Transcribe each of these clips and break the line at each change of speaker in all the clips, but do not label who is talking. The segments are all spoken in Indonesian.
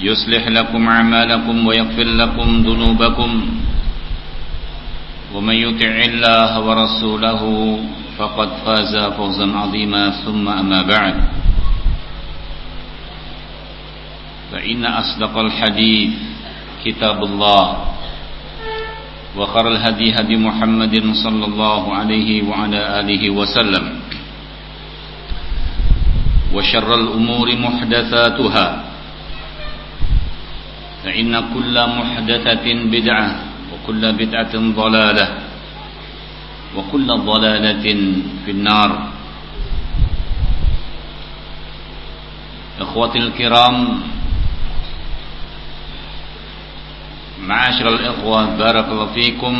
يصلح لكم أعمالكم ويغفر لكم ذنوبكم. ومن يطع الله ورسوله فقد فاز فوزا عظيما ثم أما بعد. فإن أصدق الحديث كتاب الله وخر الهدي هدي محمد صلى الله عليه وعلى آله وسلم. وشر الأمور محدثاتها. فإن كل محدثة بدعة وكل بدعة ضلالة وكل ضلالة في النار إخوتي الكرام معاشر الإخوة بارك الله فيكم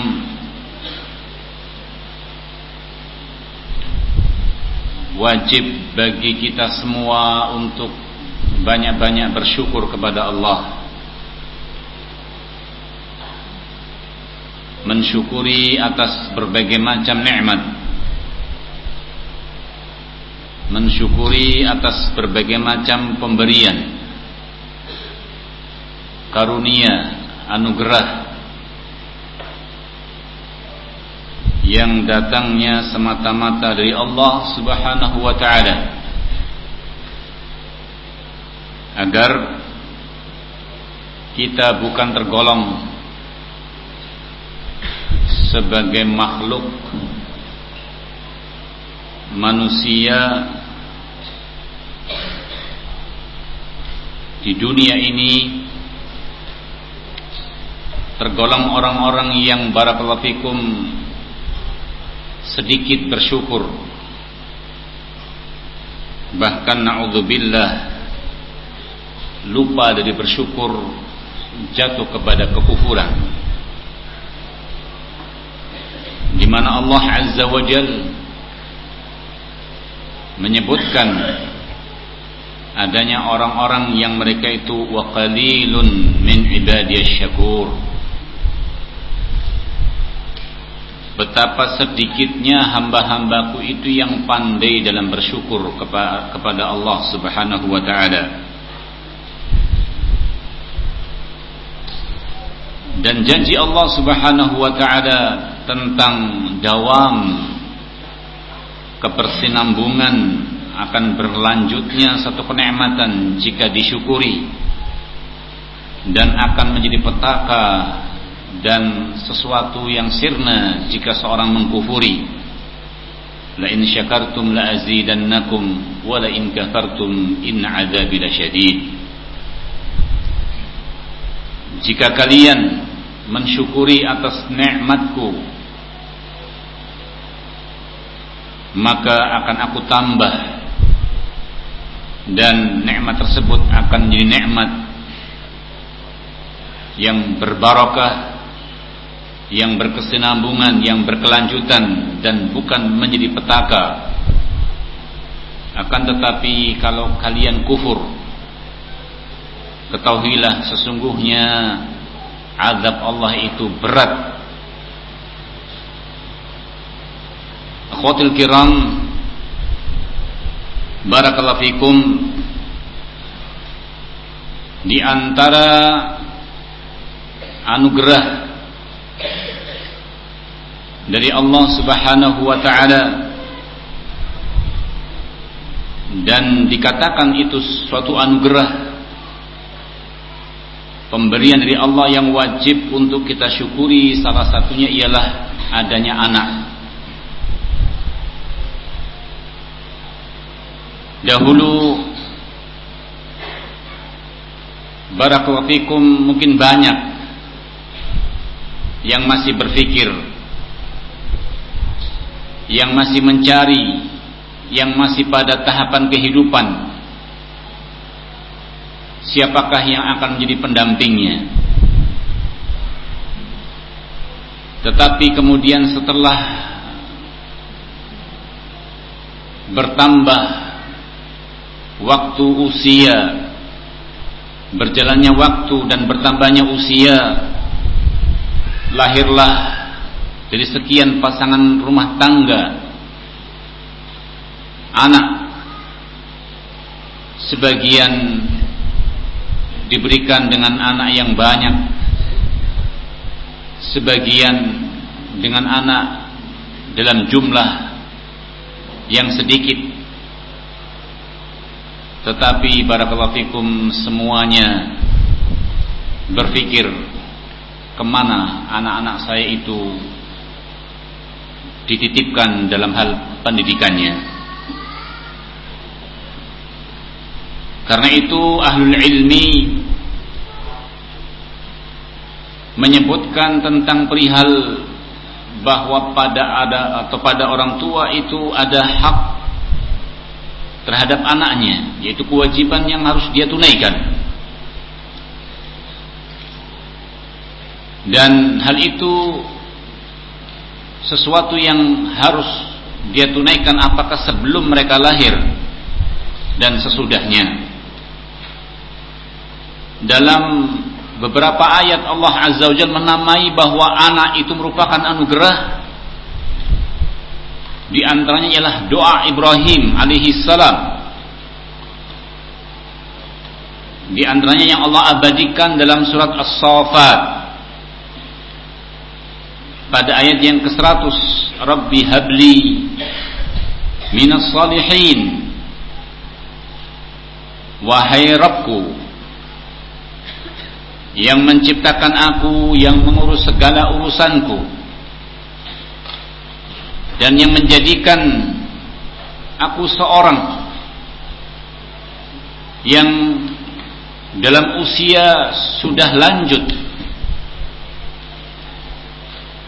wajib bagi kita semua untuk banyak-banyak bersyukur kepada Allah mensyukuri atas berbagai macam nikmat. Mensyukuri atas berbagai macam pemberian. Karunia anugerah yang datangnya semata-mata dari Allah Subhanahu wa taala. Agar kita bukan tergolong sebagai makhluk manusia di dunia ini tergolong orang-orang yang barakallahu fikum sedikit bersyukur. Bahkan naudzubillah lupa dari bersyukur jatuh kepada kekufuran di mana Allah Azza wa Jal menyebutkan adanya orang-orang yang mereka itu wa qalilun min ibadiyasy syakur. Betapa sedikitnya hamba-hambaku itu yang pandai dalam bersyukur kepada Allah Subhanahu wa taala. Dan janji Allah Subhanahu wa taala tentang dawam kebersinambungan akan berlanjutnya satu kenikmatan jika disyukuri dan akan menjadi petaka dan sesuatu yang sirna jika seorang mengkufuri. La in syakartum la azidannakum wa la in kafartum in adzabi lasyadid jika kalian mensyukuri atas nikmatku maka akan aku tambah. Dan nikmat tersebut akan menjadi nikmat yang berbarokah yang berkesinambungan yang berkelanjutan dan bukan menjadi petaka. Akan tetapi kalau kalian kufur ketahuilah sesungguhnya azab Allah itu berat Ikhwatul kiram Barakallahu fikum. Di antara Anugerah Dari Allah subhanahu wa ta'ala Dan dikatakan itu suatu anugerah Pemberian dari Allah yang wajib untuk kita syukuri Salah satunya ialah adanya anak dahulu barakallahu mungkin banyak yang masih berpikir yang masih mencari yang masih pada tahapan kehidupan. Siapakah yang akan menjadi pendampingnya? Tetapi kemudian setelah bertambah waktu usia. Berjalannya waktu dan bertambahnya usia. Lahirlah dari sekian pasangan rumah tangga. Anak. Sebagian diberikan dengan anak yang banyak. Sebagian dengan anak dalam jumlah yang sedikit tetapi barakallahu fikum semuanya berpikir ke mana anak-anak saya itu dititipkan dalam hal pendidikannya. Karena itu ahlul ilmi menyebutkan tentang perihal bahwa pada ada atau pada orang tua itu ada hak terhadap anaknya yaitu kewajiban yang harus dia tunaikan. Dan hal itu sesuatu yang harus dia tunaikan apakah sebelum mereka lahir dan sesudahnya. Dalam beberapa ayat Allah Azza wa Jalla menamai bahwa anak itu merupakan anugerah di antaranya ialah doa Ibrahim alaihi salam. Di antaranya yang Allah abadikan dalam surat As-Saffat. Pada ayat yang ke-100, Rabbi habli minas salihin. Wahai Rabbku yang menciptakan aku, yang mengurus segala urusanku dan yang menjadikan aku seorang yang dalam usia sudah lanjut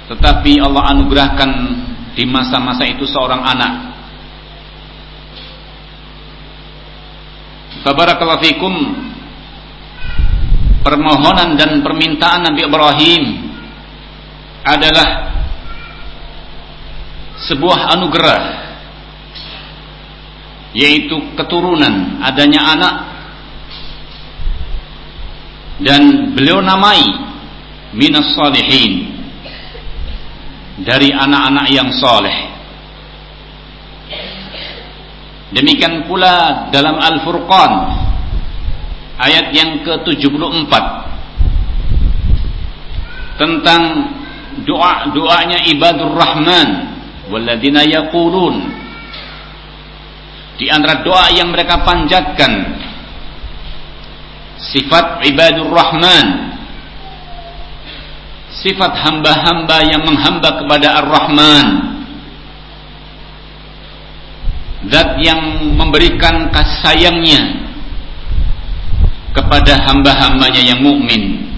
tetapi Allah anugerahkan di masa-masa itu seorang anak. Tabarakallahu fikum permohonan dan permintaan Nabi Ibrahim adalah sebuah anugerah yaitu keturunan adanya anak dan beliau namai minas salihin dari anak-anak yang soleh demikian pula dalam Al-Furqan ayat yang ke-74 tentang doa-doanya ibadur rahman walladzina yaqulun. Di antara doa yang mereka panjatkan sifat ibadur rahman. Sifat hamba-hamba yang menghamba kepada ar-rahman. Zat yang memberikan kasih sayangnya kepada hamba-hambanya yang mukmin.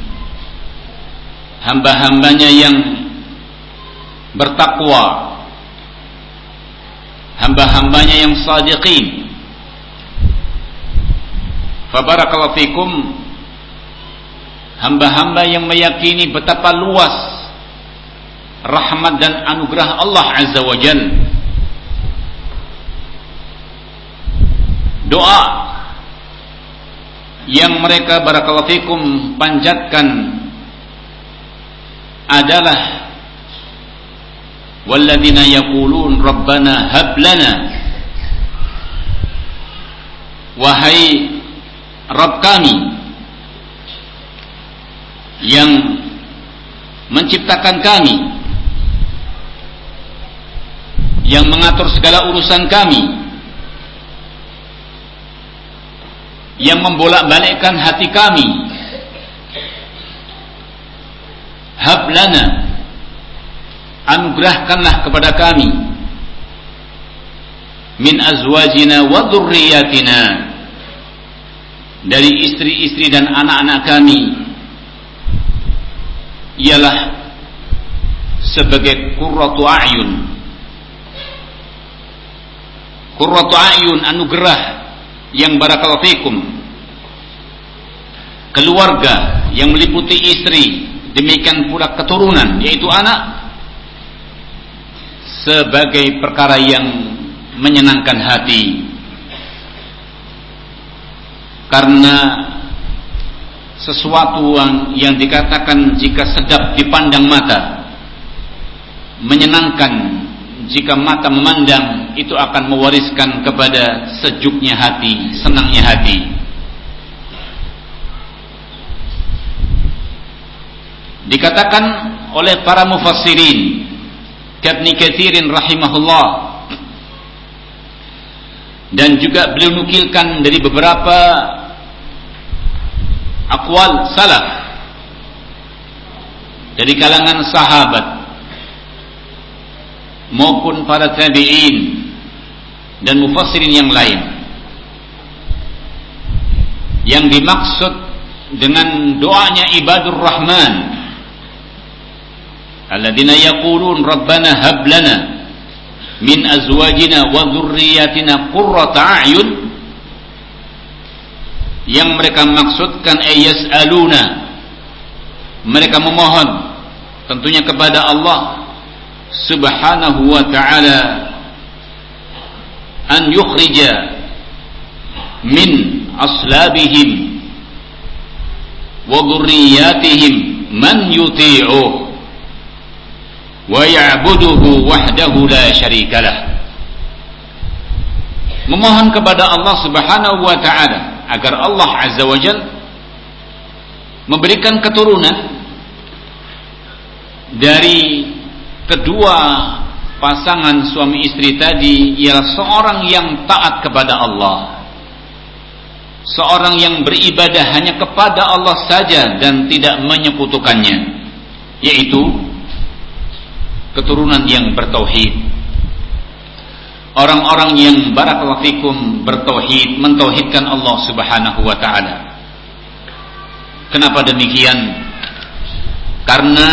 Hamba-hambanya yang bertakwa hamba-hambanya yang sadiqin. Fabarakallahu fikum. Hamba-hamba yang meyakini betapa luas rahmat dan anugerah Allah Azza wa Jal. Doa yang mereka barakallahu fikum panjatkan adalah walladzina yaqulun rabbana hab lana wahai Rabb kami yang menciptakan kami yang mengatur segala urusan kami yang membolak-balikkan hati kami hablana anugerahkanlah kepada kami. Min azwajina wa dhurriyyatina. Dari istri-istri dan anak-anak kami. Ialah sebagai qurratu a'yun. Qurratu a'yun anugerah yang barakallahu fikum. Keluarga yang meliputi istri. Demikian pula keturunan yaitu anak sebagai perkara yang menyenangkan hati. Karena sesuatu yang, dikatakan jika sedap dipandang mata menyenangkan jika mata memandang itu akan mewariskan kepada sejuknya hati senangnya hati. Dikatakan oleh para mufassirin Kabni Kathirin rahimahullah. Dan juga beliau nukilkan dari beberapa akwal salaf dari kalangan sahabat maupun para tabi'in dan mufassirin yang lain. Yang dimaksud dengan doanya ibadur rahman alladzina yaqulun rabbana hab lana min azwajina wa dhurriyyatina qurrata a'yun. Yang mereka maksudkan ayas aluna mereka memohon tentunya kepada Allah subhanahu wa ta'ala an yukhrija min aslabihim wa dhurriyyatihim man yuti'uh wa ya'buduhu wahdahu la syarikalah memohon kepada Allah Subhanahu wa taala agar Allah Azza wa Jal memberikan keturunan dari kedua pasangan suami istri tadi ialah seorang yang taat kepada Allah. Seorang yang beribadah hanya kepada Allah saja dan tidak menyekutukannya yaitu keturunan yang bertauhid. Orang-orang yang barakallahu fikum bertauhid mentauhidkan Allah Subhanahu wa taala. Kenapa demikian? Karena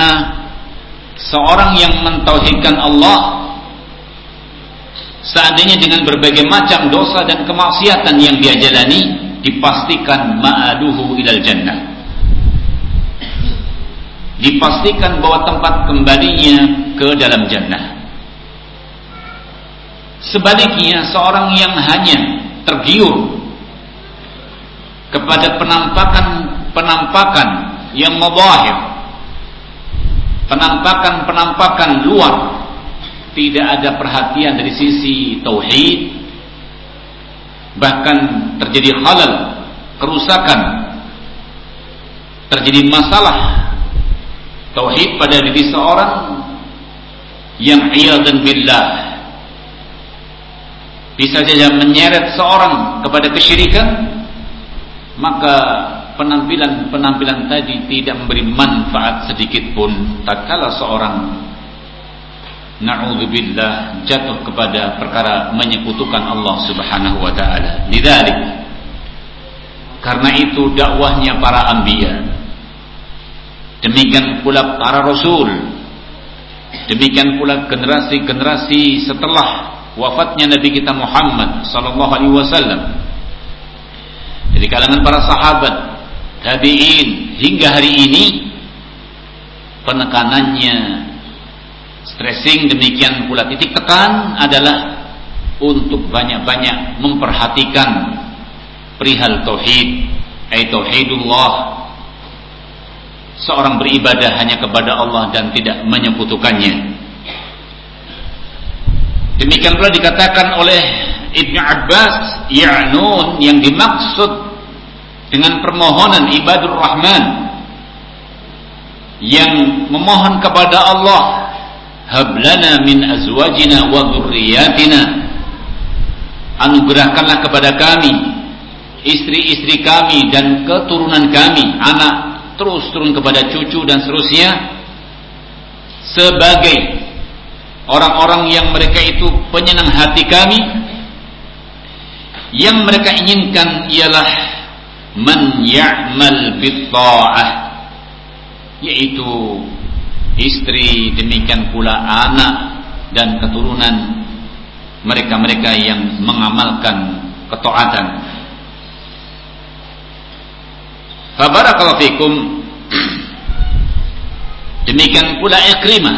seorang yang mentauhidkan Allah seandainya dengan berbagai macam dosa dan kemaksiatan yang dia jalani dipastikan ma'aduhu ilal jannah dipastikan bahwa tempat kembalinya ke dalam jannah. Sebaliknya seorang yang hanya tergiur kepada penampakan-penampakan yang mubahir, penampakan-penampakan luar, tidak ada perhatian dari sisi tauhid, bahkan terjadi halal, kerusakan, terjadi masalah tauhid pada diri seorang yang dan billah. Bisa saja menyeret seorang kepada kesyirikan maka penampilan-penampilan tadi tidak memberi manfaat sedikit pun. Tatkala seorang na'udzubillah jatuh kepada perkara menyekutukan Allah Subhanahu wa taala. Lidzalik karena itu dakwahnya para anbiya Demikian pula para rasul. Demikian pula generasi-generasi setelah wafatnya Nabi kita Muhammad sallallahu alaihi wasallam. Dari kalangan para sahabat, tabi'in hingga hari ini penekanannya stressing demikian pula titik tekan adalah untuk banyak-banyak memperhatikan perihal tauhid, ay tauhidullah seorang beribadah hanya kepada Allah dan tidak menyekutukannya. Demikian pula dikatakan oleh Ibnu Abbas, ya'nun yang dimaksud dengan permohonan ibadur rahman yang memohon kepada Allah hablana min azwajina wa dhurriyyatina. Anugerahkanlah kepada kami istri-istri kami dan keturunan kami anak terus turun kepada cucu dan seterusnya sebagai orang-orang yang mereka itu penyenang hati kami yang mereka inginkan ialah man ya'mal bitta'ah yaitu istri demikian pula anak dan keturunan mereka-mereka yang mengamalkan ketaatan Fabarakallahu fikum. Demikian pula Ikrimah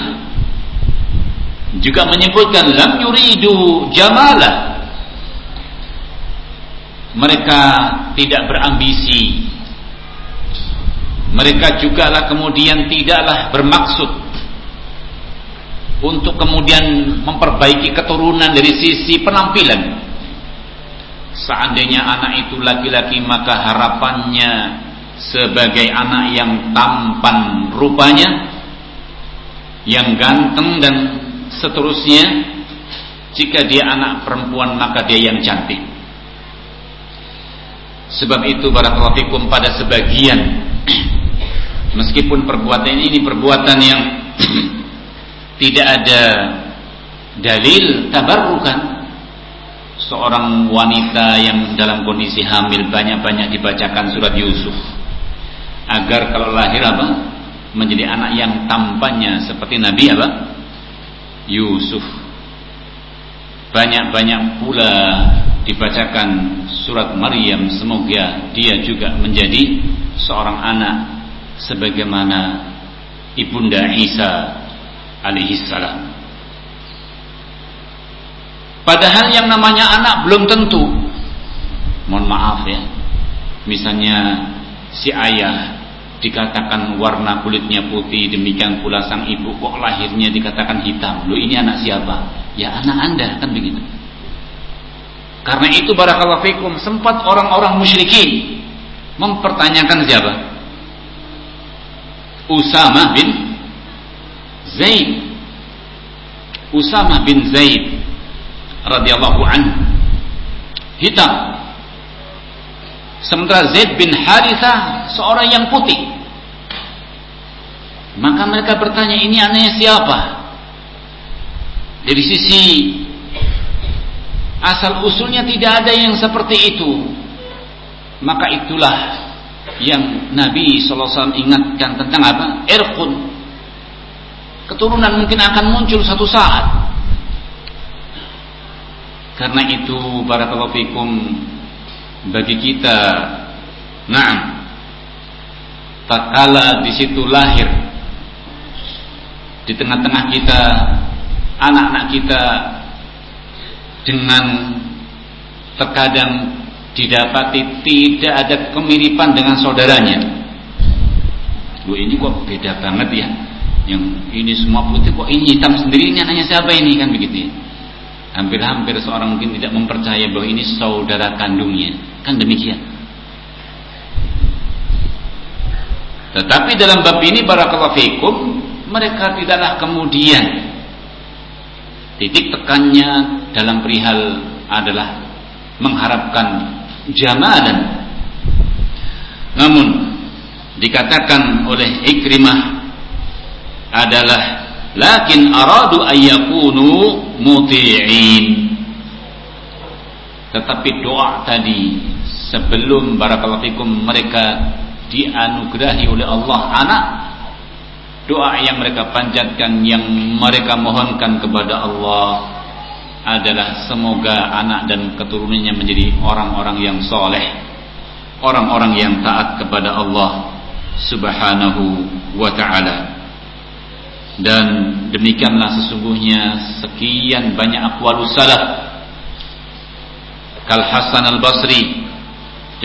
juga menyebutkan lam yuridu jamala. Mereka tidak berambisi. Mereka juga lah kemudian tidaklah bermaksud untuk kemudian memperbaiki keturunan dari sisi penampilan. Seandainya anak itu laki-laki maka harapannya sebagai anak yang tampan rupanya yang ganteng dan seterusnya jika dia anak perempuan maka dia yang cantik. Sebab itu barakallahu fikum pada sebagian meskipun perbuatan ini perbuatan yang tidak ada dalil tabarrukan seorang wanita yang dalam kondisi hamil banyak-banyak dibacakan surat Yusuf agar kalau lahir apa? Menjadi anak yang tampannya seperti Nabi apa? Yusuf. Banyak-banyak pula dibacakan surat Maryam. Semoga dia juga menjadi seorang anak sebagaimana ibunda Isa alaihissalam padahal yang namanya anak belum tentu. Mohon maaf ya. Misalnya si ayah dikatakan warna kulitnya putih demikian pula sang ibu kok lahirnya dikatakan hitam. Lu ini anak siapa? Ya anak anda kan begitu. Karena itu barakallahu fikum sempat orang-orang musyrikin mempertanyakan siapa? Usama bin Zaid. Usama bin Zaid radhiyallahu anhu. Hitam Sementara Zaid bin Harithah seorang yang putih. Maka mereka bertanya ini anaknya siapa? Dari sisi asal usulnya tidak ada yang seperti itu. Maka itulah yang Nabi SAW ingatkan tentang apa? Irqun. Keturunan mungkin akan muncul satu saat. Karena itu barakallahu fikum bagi kita na'am tatkala di situ lahir di tengah-tengah kita anak-anak kita dengan terkadang didapati tidak ada kemiripan dengan saudaranya. Lu ini kok beda banget ya. Yang ini semua putih kok ini hitam sendiri ini anaknya siapa ini kan begitu ya. Hampir-hampir seorang mungkin tidak mempercayai bahwa ini saudara kandungnya. Kan demikian. Tetapi dalam bab ini barakallahu fikum mereka tidaklah kemudian titik tekannya dalam perihal adalah mengharapkan jamalan. Namun dikatakan oleh Ikrimah adalah lakin aradu ayyakunu muti'in. Tetapi doa tadi sebelum barakallahu mereka dianugerahi oleh Allah anak doa yang mereka panjatkan yang mereka mohonkan kepada Allah adalah semoga anak dan keturunannya menjadi orang-orang yang soleh orang-orang yang taat kepada Allah subhanahu wa ta'ala dan demikianlah sesungguhnya sekian banyak akwalus salaf. Kal Hasan al-Basri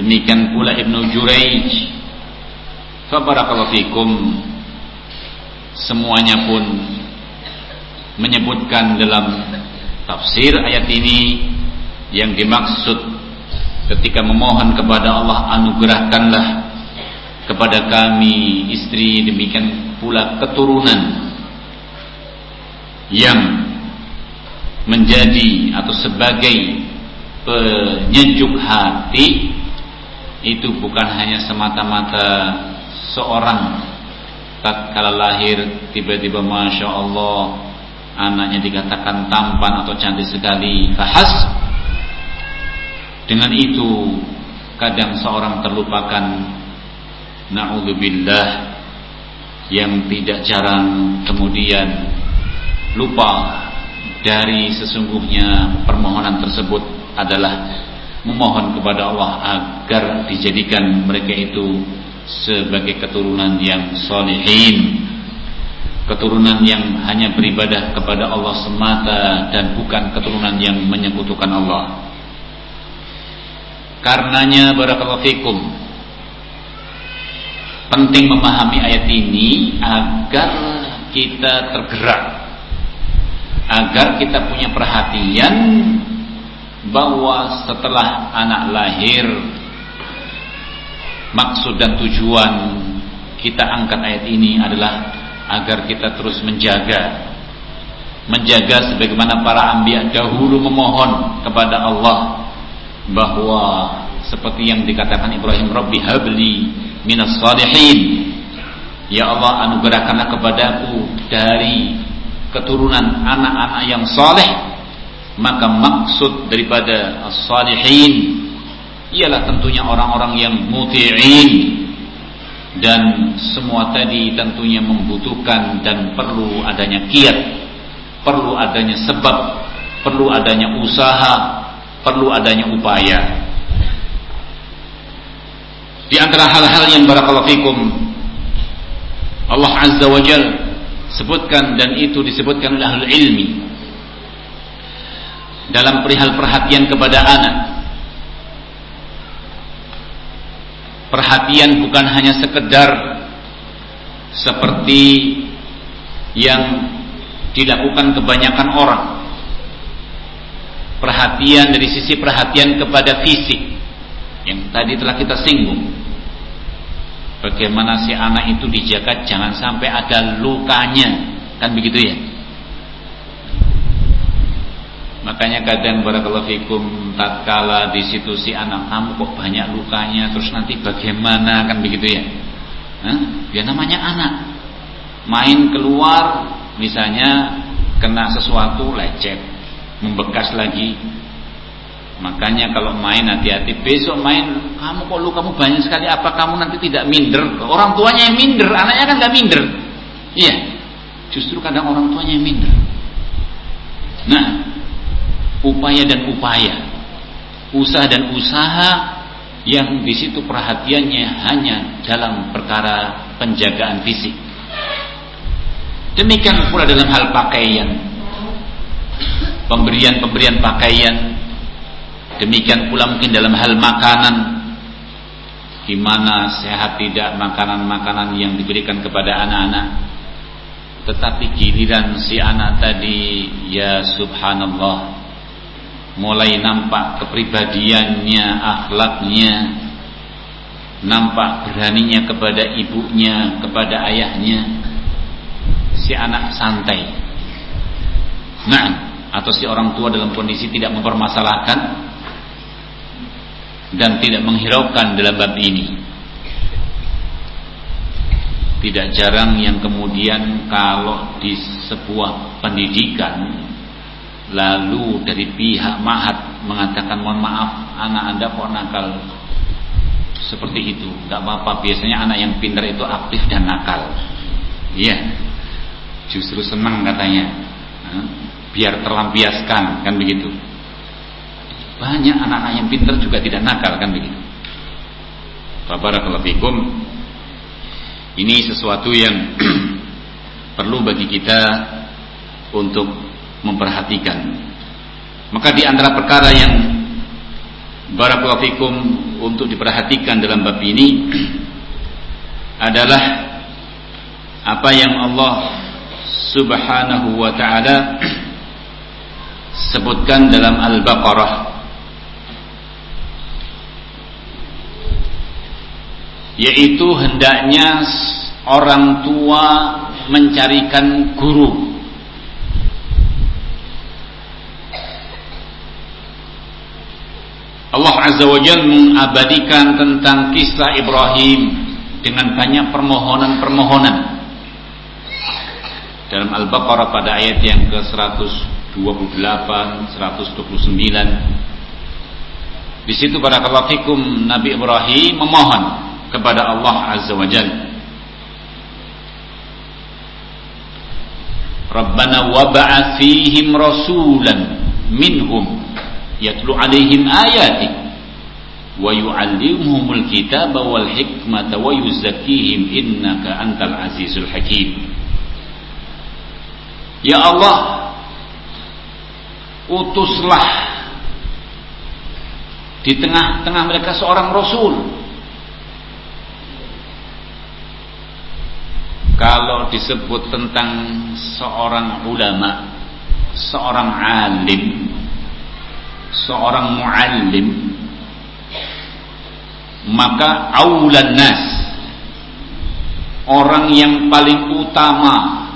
demikian pula Ibnu Juraij fabarakallahu semuanya pun menyebutkan dalam tafsir ayat ini yang dimaksud ketika memohon kepada Allah anugerahkanlah kepada kami istri demikian pula keturunan yang menjadi atau sebagai penyejuk hati itu bukan hanya semata-mata seorang tatkala lahir tiba-tiba masya Allah anaknya dikatakan tampan atau cantik sekali. Fahas. Dengan itu kadang seorang terlupakan naudzubillah yang tidak jarang kemudian lupa dari sesungguhnya permohonan tersebut adalah memohon kepada Allah agar dijadikan mereka itu sebagai keturunan yang solehin keturunan yang hanya beribadah kepada Allah semata dan bukan keturunan yang menyekutukan Allah. Karenanya barakallahu fikum penting memahami ayat ini agar kita tergerak agar kita punya perhatian bahwa setelah anak lahir maksud dan tujuan kita angkat ayat ini adalah agar kita terus menjaga. Menjaga sebagaimana para ambia dahulu memohon kepada Allah bahwa seperti yang dikatakan Ibrahim Rabbi habli minas salihin. Ya Allah anugerahkanlah kepadaku dari keturunan anak-anak yang saleh maka maksud daripada as-salihin ialah tentunya orang-orang yang muti'in. Dan semua tadi tentunya membutuhkan dan perlu adanya kiat perlu adanya sebab perlu adanya usaha perlu adanya upaya. Di antara hal-hal yang barakallahu fikum Allah Azza wa Jal sebutkan dan itu disebutkan oleh ahli ilmi dalam perihal perhatian kepada anak. Perhatian bukan hanya sekedar seperti yang dilakukan kebanyakan orang. Perhatian dari sisi perhatian kepada fisik yang tadi telah kita singgung. Bagaimana si anak itu dijaga jangan sampai ada lukanya, kan begitu ya? Makanya kadang barakallahu fikum tatkala di situ si anak kamu kok banyak lukanya terus nanti bagaimana kan begitu ya? Hah? Ya namanya anak. Main keluar misalnya kena sesuatu lecet, membekas lagi. Makanya kalau main hati-hati besok main kamu kok lukamu banyak sekali apa kamu nanti tidak minder? Orang tuanya yang minder, anaknya kan gak minder. Iya. Justru kadang orang tuanya yang minder. Nah, upaya dan upaya, usaha dan usaha yang di situ perhatiannya hanya dalam perkara penjagaan fisik. Demikian pula dalam hal pakaian, pemberian-pemberian pakaian, demikian pula mungkin dalam hal makanan, gimana sehat tidak makanan-makanan yang diberikan kepada anak-anak. Tetapi giliran si anak tadi, ya subhanallah, mulai nampak kepribadiannya, akhlaknya, nampak beraninya kepada ibunya, kepada ayahnya, si anak santai. Nah, atau si orang tua dalam kondisi tidak mempermasalahkan dan tidak menghiraukan dalam bab ini. Tidak jarang yang kemudian kalau di sebuah pendidikan Lalu dari pihak mahat mengatakan mohon maaf anak anda kok nakal seperti itu. Gak apa-apa biasanya anak yang pintar itu aktif dan nakal. Iya. Justru senang katanya. Biar terlampiaskan kan begitu. Banyak anak-anak yang pintar juga tidak nakal kan begitu. Fikum. Ini sesuatu yang perlu bagi kita untuk memperhatikan. Maka di antara perkara yang barakallahu fikum untuk diperhatikan dalam bab ini adalah apa yang Allah Subhanahu wa taala sebutkan dalam Al-Baqarah yaitu hendaknya orang tua mencarikan guru. Allah Azza wa Jalla mengabadikan tentang kisah Ibrahim dengan banyak permohonan-permohonan. Dalam Al-Baqarah pada ayat yang ke-128, 129 di situ pada fikum Nabi Ibrahim memohon kepada Allah Azza wa Jalla. Rabbana wab'ath fihim rasulan minhum yatlu alaihim ayati wa yu'allimuhumul kitaba wal hikmata wa yuzakkihim innaka antal azizul hakim. Ya Allah utuslah di tengah-tengah mereka seorang rasul kalau disebut tentang seorang ulama seorang alim seorang muallim maka aulan nas orang yang paling utama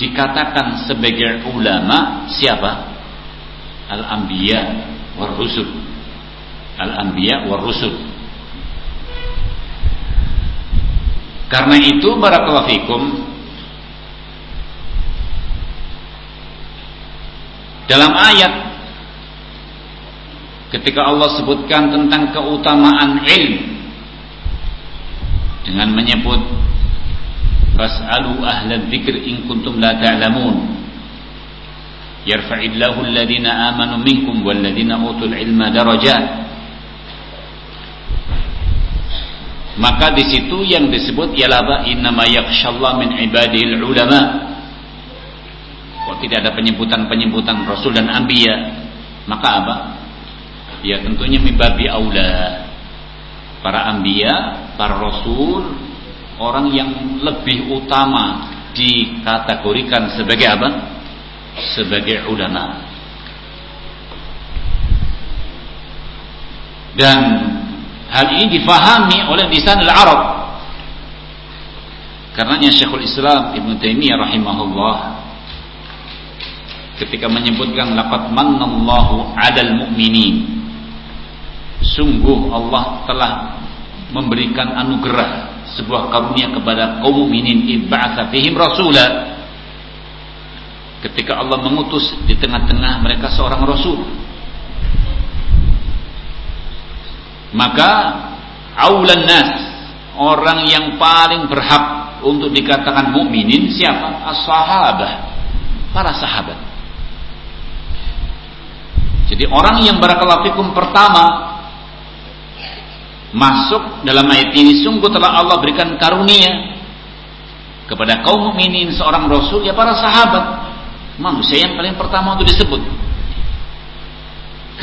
dikatakan sebagai ulama siapa? Al-anbiya war rusul. Al-anbiya war rusul karena itu barakallahu fikum dalam ayat ketika Allah sebutkan tentang keutamaan ilmu dengan menyebut fas'alu ahla dzikr in kuntum la ta'lamun. Yarfa'illahu alladhina amanu minkum walladhina utul ilma darajat maka di situ yang disebut ialah innama yakhshallah min ibadil ulama kok tidak ada penyebutan-penyebutan rasul dan anbiya maka apa ya tentunya mibabi aula para ambia, para rasul, orang yang lebih utama dikategorikan sebagai apa? Sebagai ulama. Dan hal ini difahami oleh lisan al-Arab. Karenanya Syekhul Islam Ibn Taimiyah rahimahullah ketika menyebutkan laqad mannallahu 'alal mu'minin sungguh Allah telah memberikan anugerah sebuah karunia kepada kaum mukminin ib'atsa fihim rasula ketika Allah mengutus di tengah-tengah mereka seorang rasul maka aulan nas orang yang paling berhak untuk dikatakan mukminin siapa? As-sahabah para sahabat. Jadi orang yang barakallahu pertama masuk dalam ayat ini sungguh telah Allah berikan karunia kepada kaum mukminin seorang rasul ya para sahabat. Manusia yang paling pertama untuk disebut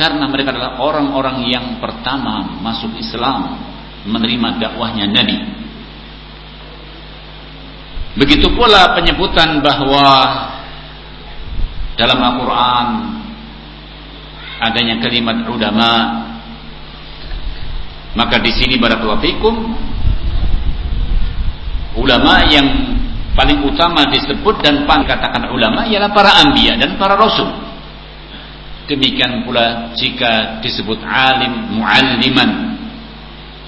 karena mereka adalah orang-orang yang pertama masuk Islam menerima dakwahnya Nabi begitu pula penyebutan bahwa dalam Al-Quran adanya kalimat ulama maka di sini barakallahu fikum ulama yang paling utama disebut dan pan katakan ulama ialah para anbiya dan para rasul. Demikian pula jika disebut alim, mualliman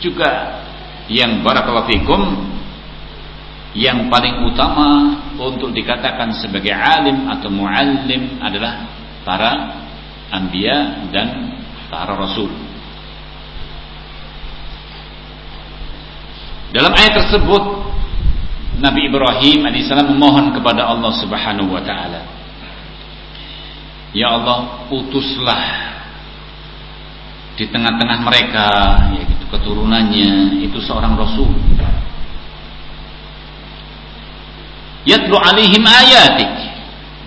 juga yang barakallahu fikum yang paling utama untuk dikatakan sebagai alim atau muallim adalah para anbiya dan para rasul. Dalam ayat tersebut Nabi Ibrahim alaihissalam memohon kepada Allah Subhanahu wa taala. Ya Allah, utuslah di tengah-tengah mereka yaitu keturunannya itu seorang rasul. Yatlu alaihim ayatik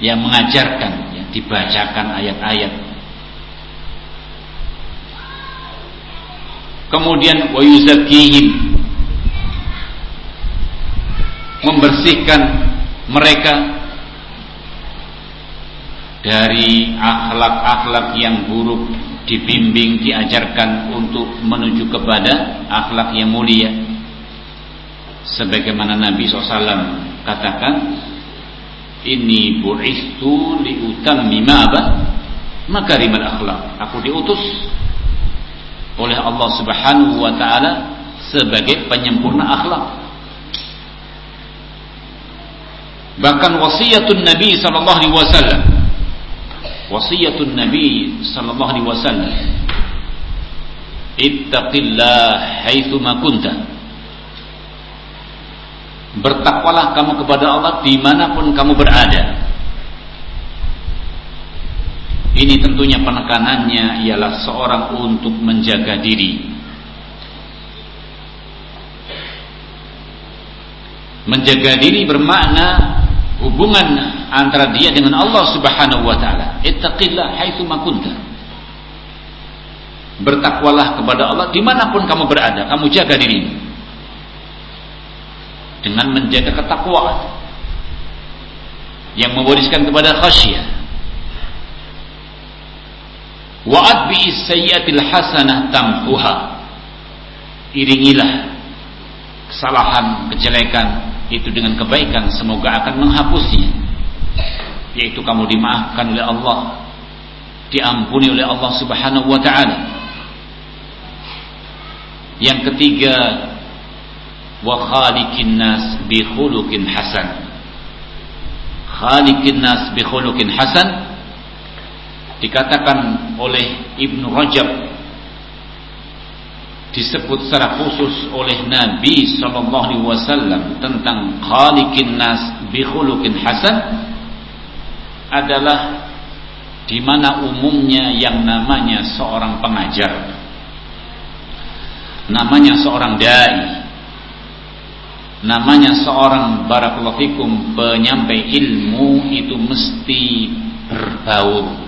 yang mengajarkan, yang dibacakan ayat-ayat. Kemudian wa yuzakkihim membersihkan mereka dari akhlak-akhlak yang buruk dibimbing diajarkan untuk menuju kepada akhlak yang mulia. Sebagaimana Nabi SAW katakan ini bu'ithtu liutammima apa? Makarimal akhlak. Aku diutus oleh Allah Subhanahu wa taala sebagai penyempurna akhlak. Bahkan wasiatun Nabi sallallahu alaihi wasallam wasiatun Nabi sallallahu alaihi wasallam. Ittaqillah haitsu ma bertakwalah kamu kepada Allah di mana pun kamu berada. Ini tentunya penekanannya ialah seorang untuk menjaga diri. Menjaga diri bermakna hubungan antara dia dengan Allah Subhanahu wa taala. Ittaqillah haitsu ma kunta. Bertakwalah kepada Allah di mana pun kamu berada, kamu jaga diri dengan menjaga ketakwaan yang mewariskan kepada khasyah. Wa adbi sayyiatil hasanah tampuha. Iringilah kesalahan, kejelekan itu dengan kebaikan semoga akan menghapusnya. Yaitu kamu dimaafkan oleh Allah. Diampuni oleh Allah Subhanahu wa taala. Yang ketiga wa khaliqin nas bi khuluqin hasan. Khaliqin nas bi khuluqin hasan dikatakan oleh Ibnu Rajab disebut secara khusus oleh Nabi Shallallahu Alaihi Wasallam tentang khaliqin nas bi khuluqin hasan adalah di mana umumnya yang namanya seorang pengajar namanya seorang dai namanya seorang barakallahu fikum penyampai ilmu itu mesti berbaur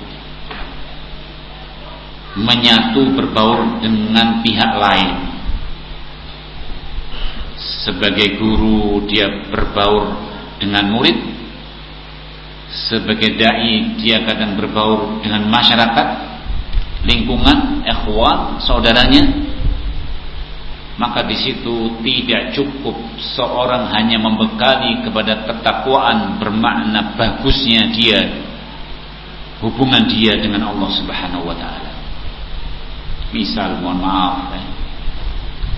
menyatu berbaur dengan pihak lain. Sebagai guru dia berbaur dengan murid. Sebagai dai dia kadang berbaur dengan masyarakat lingkungan ikhwan saudaranya. Maka di situ tidak cukup seorang hanya membekali kepada ketakwaan bermakna bagusnya dia hubungan dia dengan Allah Subhanahu wa taala Misal mohon maaf eh,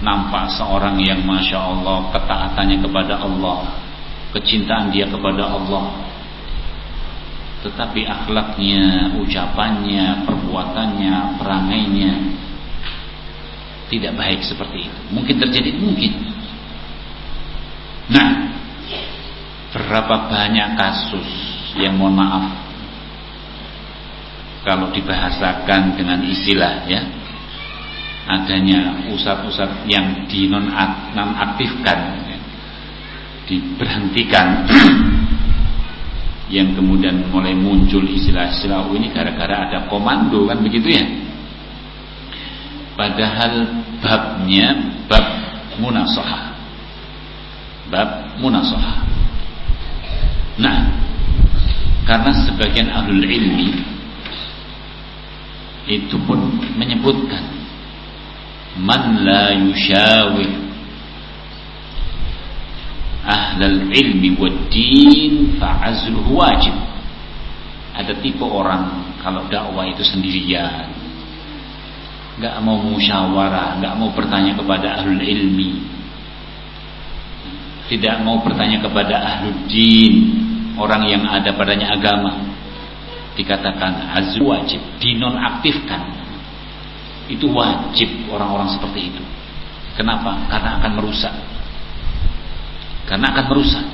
Nampak seorang yang Masya Allah Ketaatannya kepada Allah Kecintaan dia kepada Allah. Tetapi akhlaknya Ucapannya Perbuatannya Perangainya Tidak baik seperti itu. Mungkin terjadi? Mungkin. Nah Berapa banyak kasus Yang mohon maaf Kalau dibahasakan dengan istilah ya adanya pusat-pusat yang dinonaktifkan diberhentikan. Yang kemudian mulai muncul istilah-istilah oh ini gara-gara ada komando kan begitu ya? Padahal babnya bab munasohah bab munasohah nah karena sebagian ahlul ilmi itu pun menyebutkan man la yushawir ahlal ilmi wad din fa'azluhu wajib. Ada tipe orang kalau dakwah itu sendirian. Nggak mau musyawarah nggak mau bertanya kepada ahlul ilmi. Tidak mau bertanya kepada ahlul din orang yang ada padanya agama. Dikatakan azlu wajib dinonaktifkan itu wajib orang-orang seperti itu. Kenapa? Karena akan merusak. Karena akan merusak.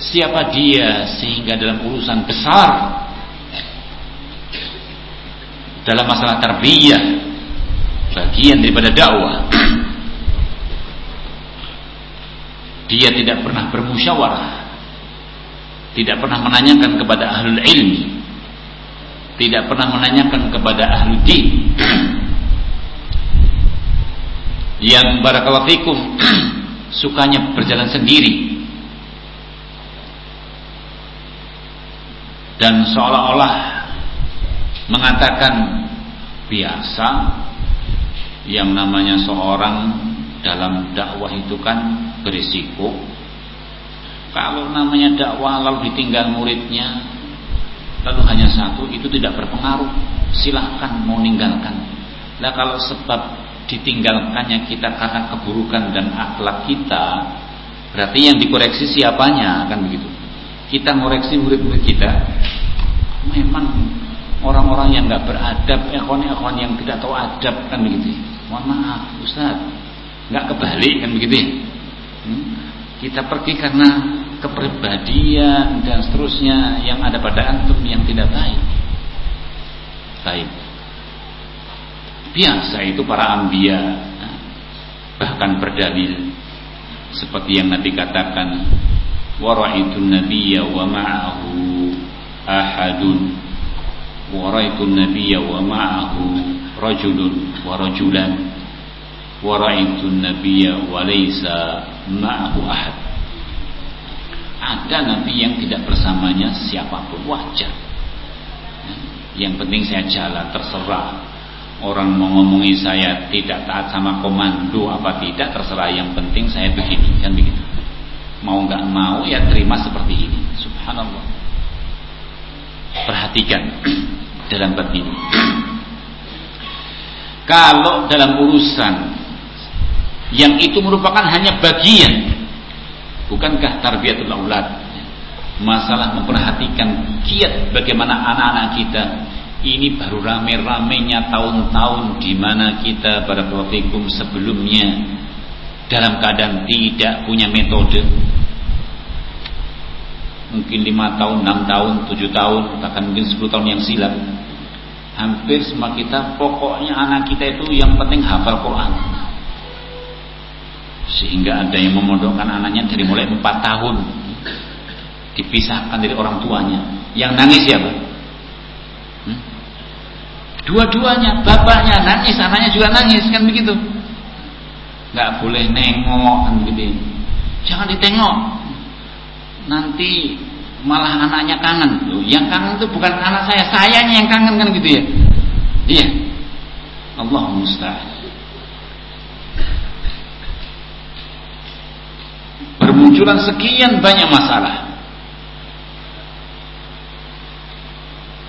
Siapa dia sehingga dalam urusan besar dalam masalah tarbiyah bagian daripada dakwah dia tidak pernah bermusyawarah tidak pernah menanyakan kepada ahlul ilmi tidak pernah menanyakan kepada ahli din. Yang barakallahu sukanya berjalan sendiri. Dan seolah-olah mengatakan biasa yang namanya seorang dalam dakwah itu kan berisiko. Kalau namanya dakwah lalu ditinggal muridnya lalu hanya satu itu tidak berpengaruh. Silahkan mau ninggalkan. Nah kalau sebab ditinggalkannya kita karena keburukan dan akhlak kita berarti yang dikoreksi siapanya kan begitu. Kita ngoreksi murid-murid kita memang orang-orang yang nggak beradab ekon-ekon yang tidak tahu adab kan begitu mohon maaf Ustaz. Nggak kebalik kan begitu ya. Hmm? kita pergi karena kepribadian dan seterusnya yang ada pada antum yang tidak baik. Baik. Biasa itu para ambia bahkan berdalil. Seperti yang Nabi katakan wa ra'aitun nabiyya wa ma'ahu ahadun. Wa ra'aitun nabiyya wa ma'ahu rajulun wa rajulan. Wa ra'aitun nabiyya wa laysa ma'ahu ahad ada nabi yang tidak bersamanya siapa pun wajar. Yang penting saya jalan terserah. Orang mau ngomongi saya tidak taat sama komando apa tidak terserah. Yang penting saya begini kan begitu. Mau nggak mau ya terima seperti ini. Subhanallah. Perhatikan dalam bab ini. Kalau dalam urusan yang itu merupakan hanya bagian bukankah tarbiyatul aulad masalah memperhatikan kiat bagaimana anak-anak kita? Ini baru rame-ramenya tahun-tahun di mana kita pada fikum sebelumnya dalam keadaan tidak punya metode. Mungkin lima tahun, enam tahun, tujuh tahun bahkan mungkin sepuluh tahun yang silam. Hampir semua kita pokoknya anak kita itu yang penting hafal Quran sehingga ada yang memondokkan anaknya dari mulai empat tahun. Dipisahkan dari orang tuanya. Yang nangis siapa? Hmm? dua-duanya. Bapaknya nangis anaknya juga nangis. Kan begitu? Nggak boleh nengok kan gitu jangan ditengok. Nanti malah anaknya kangen. Loh, yang kangen itu bukan anak saya. Sayanya yang kangen kan gitu ya? Iya. Allah musta'an bermunculan sekian banyak masalah.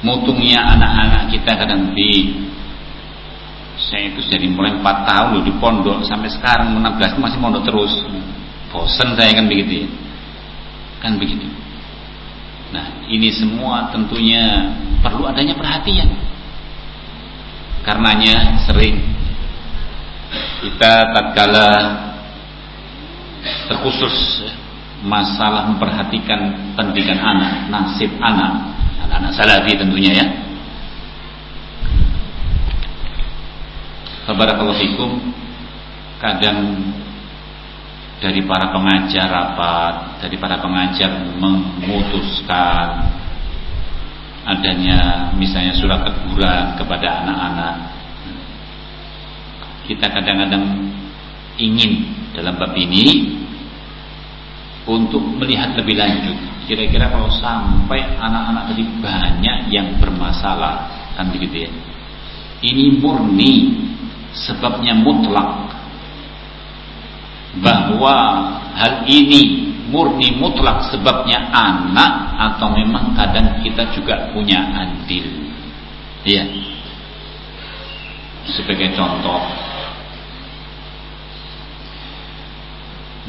Mutungnya anak-anak kita kadang di saya itu jadi mulai 4 tahun loh di pondok sampai sekarang 16 masih pondok terus. Bosen saya kan begitu ya. Kan begitu. Nah ini semua tentunya perlu adanya perhatian. Karenanya sering kita tatkala terkhusus masalah memperhatikan pendidikan anak nasib anak anak-anak salafi tentunya ya Barakallahu fikum kadang dari para pengajar rapat, dari para pengajar memutuskan adanya misalnya surat teguran kepada anak-anak. Kita kadang-kadang ingin dalam bab ini untuk melihat lebih lanjut. Kira-kira kalau sampai anak-anak tadi banyak yang bermasalah, kan begitu ya. Ini murni sebabnya mutlak bahwa hal ini murni mutlak sebabnya anak atau memang kadang kita juga punya andil iya sebagai contoh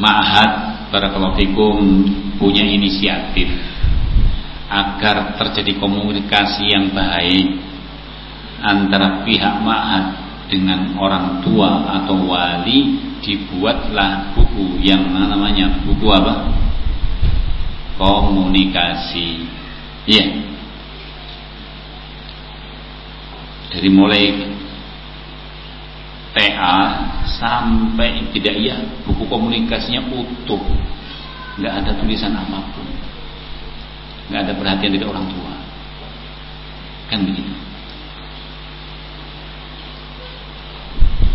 Ma'had Barakallahu Fikum punya inisiatif agar terjadi komunikasi yang baik antara pihak Ma'had dengan orang tua atau wali dibuatlah buku yang namanya buku apa? Komunikasi. Iya. Yeah. Dari mulai TA sampai tidak iya buku komunikasinya utuh. nggak ada tulisan apa pun. nggak ada perhatian dari orang tua. Kan begitu.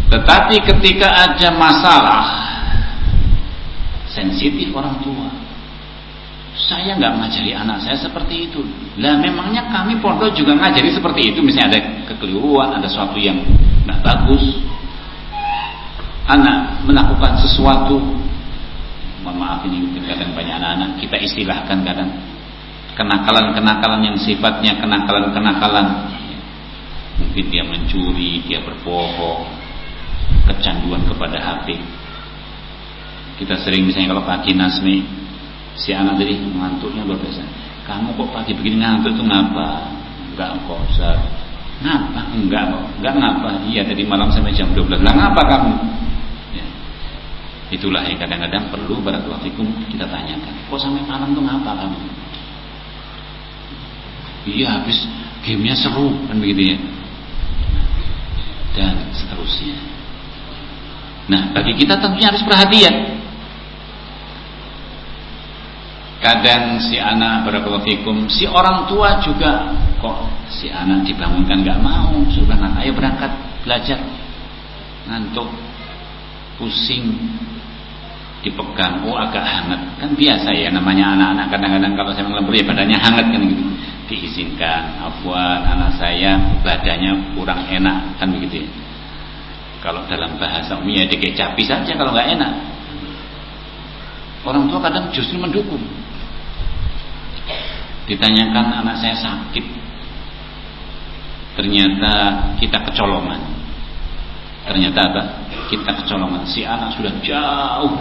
Tetapi ketika ada masalah sensitif orang tua, saya nggak ngajari anak saya seperti itu. Lah memangnya kami pondok juga ngajari seperti itu. Misalnya ada kekeliruan, ada sesuatu yang nggak bagus. Anak melakukan sesuatu, mohon maaf ini kadang banyak anak-anak kita istilahkan kadang. Kenakalan-kenakalan yang sifatnya kenakalan-kenakalan. Mungkin dia mencuri, dia berbohong, kecanduan kepada HP. Kita sering misalnya kalau pagi nasmi si anak tadi ngantuknya luar biasa. Kamu kok pagi begini ngantuk tuh ngapa? Enggak kok Ustaz. Ngapa? Enggak kok enggak ngapa? Iya tadi malam sampai jam 12 lah ngapa kamu. Itulah yang kadang-kadang perlu barakallahu kita tanyakan. Kok sampai malam tuh ngapa kamu iya habis gamenya seru kan begitu ya? Dan seterusnya. Nah bagi kita tentunya harus perhatian. Kadang si anak barakallahu si orang tua juga kok si anak dibangunkan nggak mau suruh anak ayo berangkat belajar. Ngantuk pusing dipegang. Oh agak hangat. Kan biasa ya namanya anak-anak. Kadang-kadang kalau saya lembur ya badannya hangat kan gitu. Diizinkan afwan anak saya badannya kurang enak kan begitu ya. Kalau dalam bahasa umum ya dikecapi saja kalau nggak enak. Orang tua kadang justru mendukung. Ditanyakan anak saya sakit. Ternyata kita kecolongan. Ternyata apa? Kita kecolongan. Si anak sudah jauh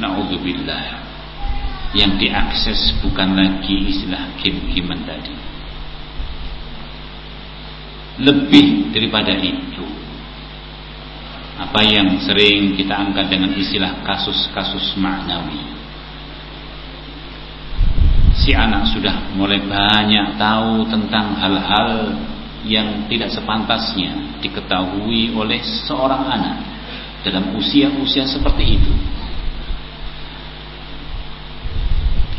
naudzubillah. Yang diakses bukan lagi istilah game-gamean tadi. Lebih daripada itu apa yang sering kita angkat dengan istilah kasus-kasus maknawi? Si anak sudah mulai banyak tahu tentang hal-hal yang tidak sepantasnya diketahui oleh seorang anak dalam usia-usia seperti itu.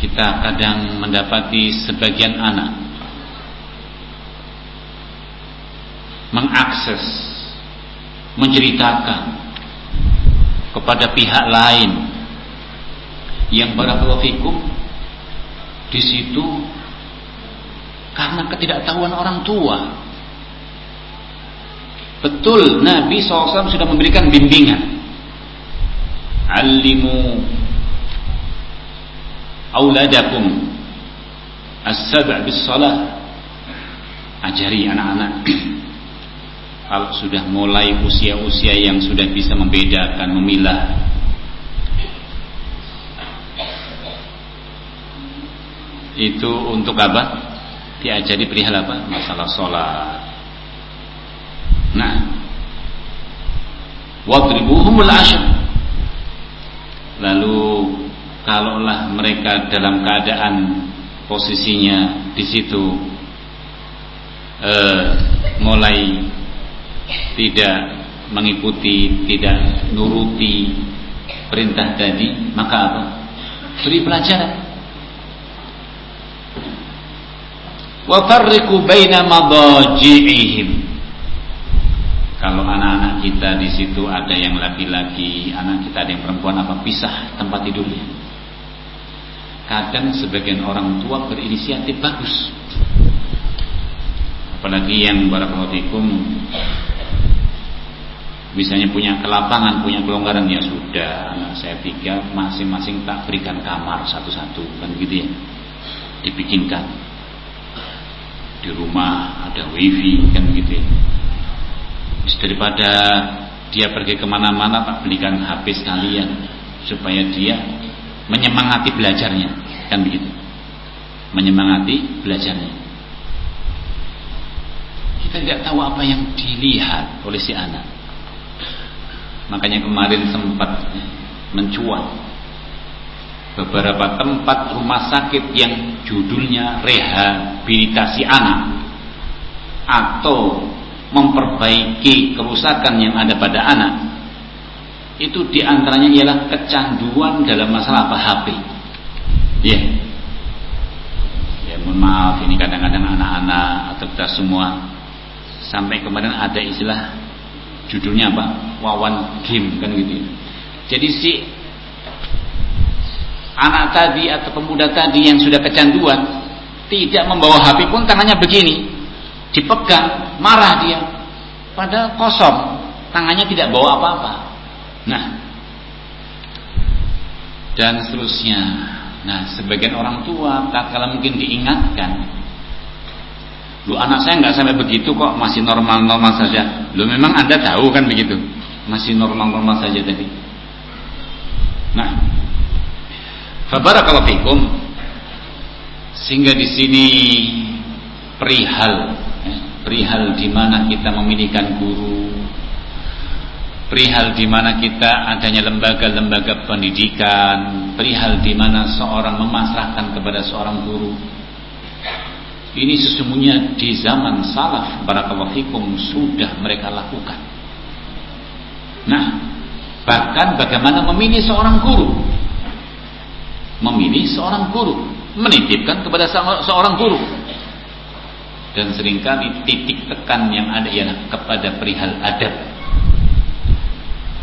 Kita kadang mendapati sebagian anak mengakses, menceritakan kepada pihak lain yang barakallahu fikum di situ karena ketidaktahuan orang tua. Betul Nabi SAW sudah memberikan bimbingan. Alimu auladakum as-sab' bis salah. Ajari anak-anak kalau sudah mulai usia-usia yang sudah bisa membedakan, memilah itu untuk apa? Diajari perihal apa? Masalah sholat. Nah, wadribuhumul ashr. Lalu kalaulah mereka dalam keadaan posisinya di situ eh, mulai tidak mengikuti, tidak nuruti perintah tadi, maka apa? Beri pelajaran wa farriqu baina madaji'ihim kalau anak-anak kita di situ ada yang laki-laki, anak kita ada yang perempuan apa pisah tempat tidurnya. Kadang sebagian orang tua berinisiatif bagus. Apalagi yang barakallahu misalnya punya kelapangan, punya kelonggaran ya sudah, anak saya tiga masing-masing tak berikan kamar satu-satu kan gitu ya. Dibikinkan di rumah ada wifi kan begitu ya. daripada dia pergi ke mana-mana tak belikan HP sekalian supaya dia menyemangati belajarnya. Kan begitu. Menyemangati belajarnya. Kita tidak tahu apa yang dilihat oleh si anak. Makanya kemarin sempat mencuat beberapa tempat rumah sakit yang judulnya rehabilitasi anak atau memperbaiki kerusakan yang ada pada anak itu di antaranya ialah kecanduan dalam masalah apa? HP ya ya mohon maaf ini kadang-kadang anak-anak atau kita semua. Sampai kemarin ada istilah judulnya apa? Wawan game kan gitu jadi si anak tadi atau pemuda tadi yang sudah kecanduan tidak membawa HP pun tangannya begini dipegang marah dia pada kosong tangannya tidak bawa apa-apa nah. Dan seterusnya. Nah sebagian orang tua tak kala mungkin diingatkan lu anak saya nggak sampai begitu kok masih normal-normal saja. Lu memang anda tahu kan begitu? Masih normal-normal saja tadi. Nah. Fabarakallahu fikum. Sehingga di sini perihal ya, perihal di mana kita memilihkan guru perihal di mana kita adanya lembaga-lembaga pendidikan perihal di mana seorang memasrahkan kepada seorang guru. Ini sesungguhnya di zaman salaf barakallahu fikum sudah mereka lakukan. Nah bahkan bagaimana memilih seorang guru? Memilih seorang guru menitipkan kepada seorang guru. Dan sering kali titik tekan yang ada ialah kepada perihal adab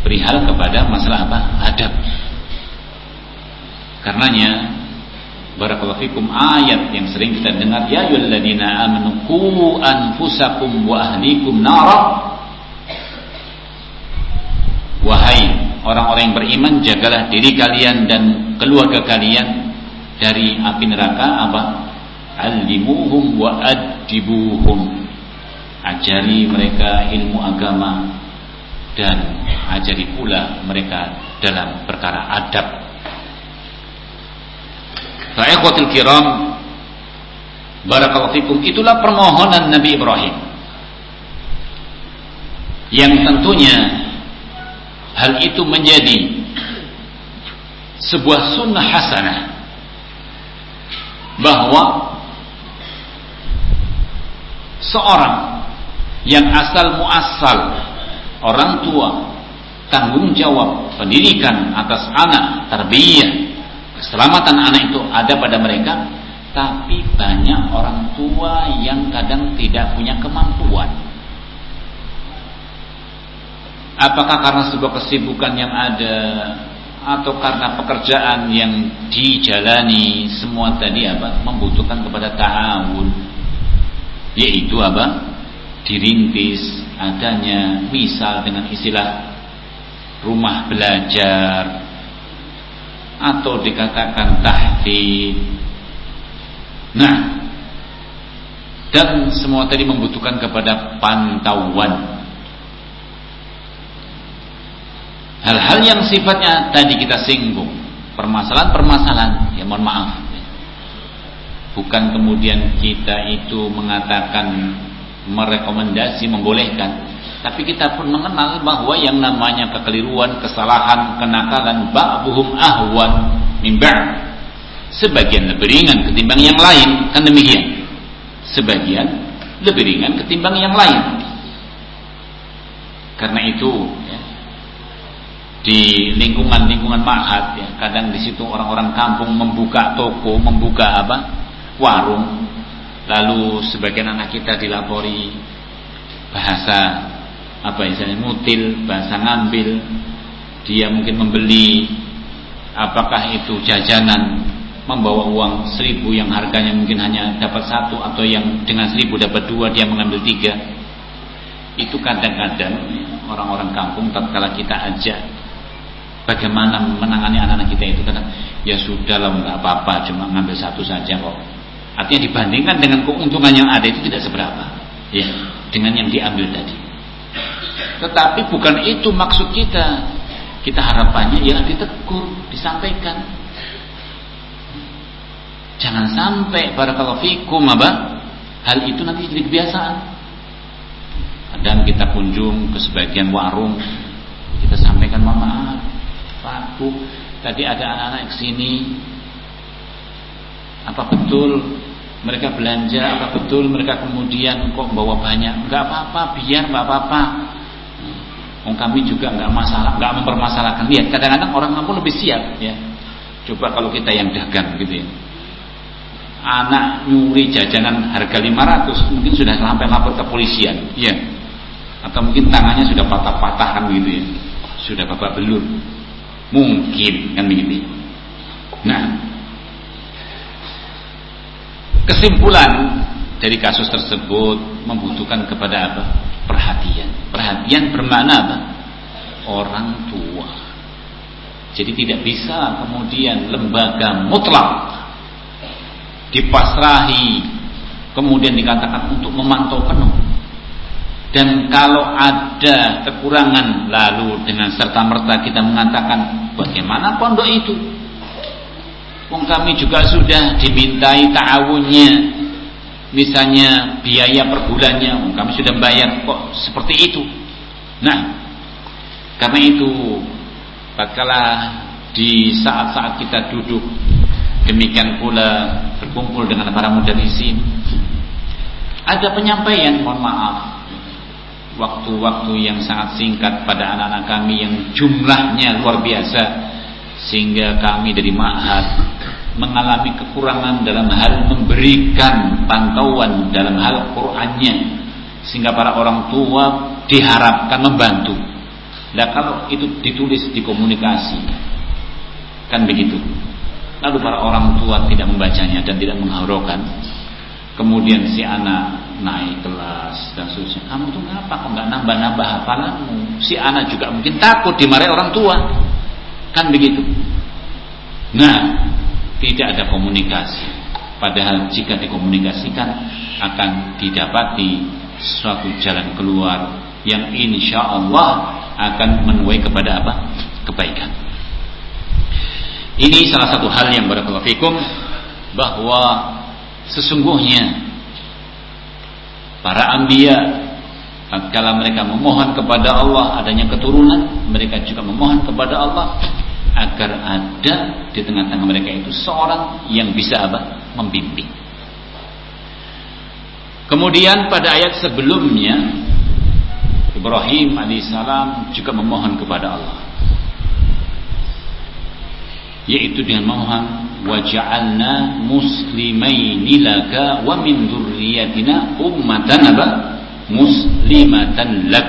perihal kepada masalah apa? adab karenanya barakallahu fikum ayat yang sering kita dengar ya ayyuhalladzina amanu qu anfusakum wa ahlikum nara wahai orang-orang yang beriman jagalah diri kalian dan keluarga kalian dari api neraka apa? Alimuhum wa adibuhum. Ajari mereka ilmu agama dan ajari pula mereka dalam perkara adab. Fa'ikhwatul kiram Barakallahu Itulah permohonan Nabi Ibrahim Yang tentunya Hal itu menjadi Sebuah sunnah hasanah bahwa seorang yang asal muasal orang tua tanggung jawab pendidikan atas anak tarbiyah keselamatan anak itu ada pada mereka. Tapi banyak orang tua yang kadang tidak punya kemampuan. Apakah karena sebuah kesibukan yang ada atau karena pekerjaan yang dijalani semua tadi apa membutuhkan kepada ta'awun? Yaitu apa? Dirintis adanya misal dengan istilah rumah belajar atau dikatakan tahdid. Nah dan semua tadi membutuhkan kepada pantauan. Hal-hal yang sifatnya tadi kita singgung. Permasalahan-permasalahan ya mohon maaf. Bukan kemudian kita itu mengatakan merekomendasi membolehkan tapi kita pun mengenal bahwa yang namanya kekeliruan, kesalahan, kenakalan ba'buhum ahwan min sebagian lebih ringan ketimbang yang lain kan demikian. Sebagian lebih ringan ketimbang yang lain. Karena itu di lingkungan-lingkungan ma'had ya kadang di situ orang-orang kampung membuka toko membuka apa warung lalu sebagian anak kita dilapori bahasa apa misalnya mutil bahasa ngambil dia mungkin membeli apakah itu jajanan membawa uang seribu yang harganya mungkin hanya dapat satu atau yang dengan seribu dapat dua dia mengambil tiga. Itu kadang-kadang orang-orang kampung tatkala kita ajak bagaimana menangani anak-anak kita itu kadang ya sudah lah nggak apa-apa cuma ngambil satu saja kok. Artinya dibandingkan dengan keuntungan yang ada itu tidak seberapa. Ya dengan yang diambil tadi tetapi bukan itu maksud kita. Kita harapannya ya ditegur disampaikan. Jangan sampai barakallahu fikum apa? Hal itu nanti jadi kebiasaan. Kadang kita kunjung ke sebagian warung. Kita sampaikan maaf Pak Bu tadi ada anak-anak ke sini apa betul mereka belanja? Apa betul mereka kemudian kok bawa banyak? Nggak apa-apa biar nggak apa-apa Oh, kami juga nggak masalah, nggak mempermasalahkan. Lihat, kadang-kadang orang kampung lebih siap, ya. Coba kalau kita yang dagang, gitu ya. Anak nyuri jajanan harga 500 mungkin sudah sampai lapor ke polisian, ya. Atau mungkin tangannya sudah patah-patah kan gitu ya. Sudah bapak belur mungkin kan begitu Nah, kesimpulan dari kasus tersebut membutuhkan kepada apa? Perhatian. Perhatian bermakna apa? Orang tua. Jadi tidak bisa kemudian lembaga mutlak dipasrahi kemudian dikatakan untuk memantau penuh. Dan kalau ada kekurangan lalu dengan serta merta kita mengatakan bagaimana pondok itu? Kami juga sudah dimintai ta'awunnya misalnya biaya per bulannya kami sudah bayar kok seperti itu. Nah karena itu tatkala di saat-saat kita duduk demikian pula berkumpul dengan para mudarrisin ada penyampaian mohon maaf waktu-waktu yang sangat singkat pada anak-anak kami yang jumlahnya luar biasa sehingga kami dari ma'had mengalami kekurangan dalam hal memberikan pantauan dalam hal Qur'annya sehingga para orang tua diharapkan membantu Nah kalau itu ditulis di komunikasi kan begitu. Lalu para orang tua tidak membacanya dan tidak menghaurokan. Kemudian si anak naik kelas dan seterusnya. Kamu tuh ngapa kok nggak nambah-nambah hafalanmu? Si anak juga mungkin takut dimarahi orang tua. Kan begitu. Nah, tidak ada komunikasi. Padahal jika dikomunikasikan akan didapati suatu jalan keluar yang insya Allah akan menuai kepada apa? Kebaikan. Ini salah satu hal yang barakallahu bahwa sesungguhnya para anbiya tatkala mereka memohon kepada Allah adanya keturunan, mereka juga memohon kepada Allah agar ada di tengah-tengah mereka itu seorang yang bisa apa? membimbing. Kemudian pada ayat sebelumnya Ibrahim alaihissalam juga memohon kepada Allah yaitu dengan memohon waja'alna muslimaini laka wa min dzurriyyatina ummatan apa muslimatan lak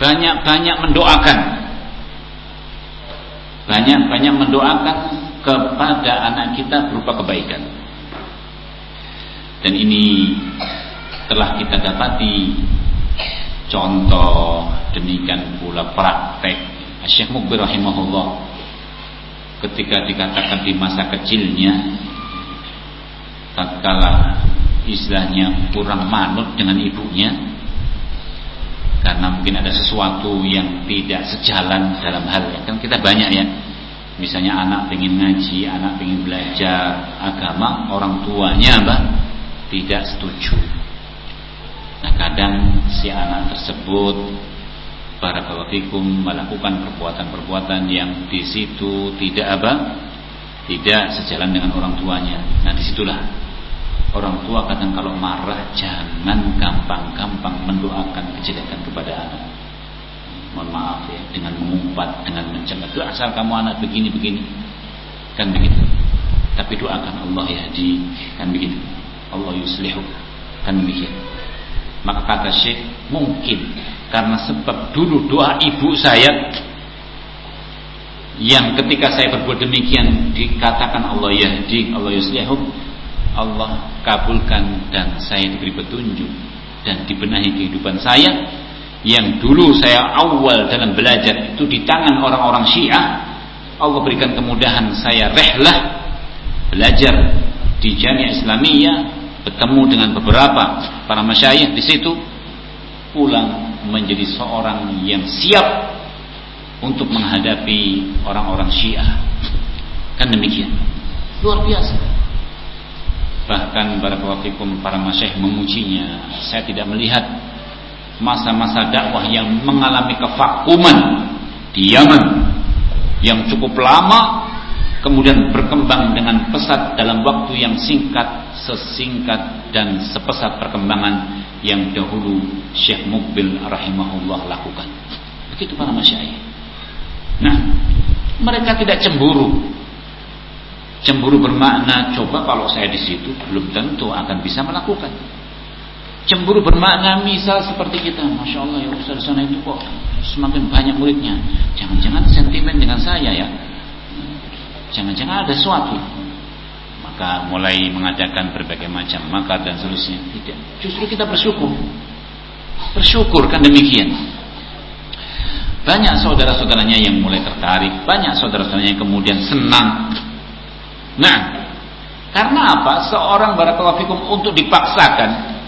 banyak-banyak mendoakan banyak-banyak mendoakan kepada anak kita berupa kebaikan. Dan ini telah kita dapati Contoh demikian pula praktek Syekh Mukbir rahimahullah. Ketika dikatakan di masa kecilnya tatkala istilahnya kurang manut dengan ibunya karena mungkin ada sesuatu yang tidak sejalan dalam hal yang kan kita banyak ya misalnya anak ingin ngaji anak ingin belajar agama orang tuanya mbak tidak setuju Nah kadang si anak tersebut para fikum melakukan perbuatan-perbuatan yang di situ tidak apa? Tidak sejalan dengan orang tuanya. Nah di situlah orang tua kadang kalau marah jangan gampang-gampang mendoakan kejelekan kepada anak. Mohon maaf ya dengan mengumpat, dengan mencela itu asal kamu anak begini-begini kan begitu. Tapi doakan Allah ya di kan begitu. Allah yuslihu kan begitu. Maka kata Syekh mungkin karena sebab dulu doa ibu saya yang ketika saya berbuat demikian dikatakan Allah yahdi Allah yuslihu Allah kabulkan dan saya diberi petunjuk dan dibenahi kehidupan saya yang dulu saya awal dalam belajar itu di tangan orang-orang Syiah Allah berikan kemudahan saya rehlah belajar di Jamiah Islamiyah bertemu dengan beberapa para masyayikh di situ pulang menjadi seorang yang siap untuk menghadapi orang-orang Syiah. Kan demikian. Luar biasa. Bahkan barakallahu para masyayikh memujinya. Saya tidak melihat masa-masa dakwah yang mengalami kevakuman di Yaman yang cukup lama kemudian berkembang dengan pesat dalam waktu yang singkat, sesingkat dan sepesat perkembangan yang dahulu Syekh Mukbil rahimahullah lakukan. Begitu para masyayikh. Nah, mereka tidak cemburu. Cemburu bermakna coba kalau saya di situ belum tentu akan bisa melakukan. Cemburu bermakna misal seperti kita, masya Allah ya Ustaz sana itu kok semakin banyak muridnya. Jangan-jangan sentimen dengan saya ya Jangan-jangan ada sesuatu. Maka mulai mengadakan berbagai macam makar dan seterusnya. Tidak. Justru kita bersyukur. Bersyukur kan demikian. Banyak saudara-saudaranya yang mulai tertarik, banyak saudara-saudaranya yang kemudian senang. Nah, karena apa? Seorang barakallahu fikum untuk dipaksakan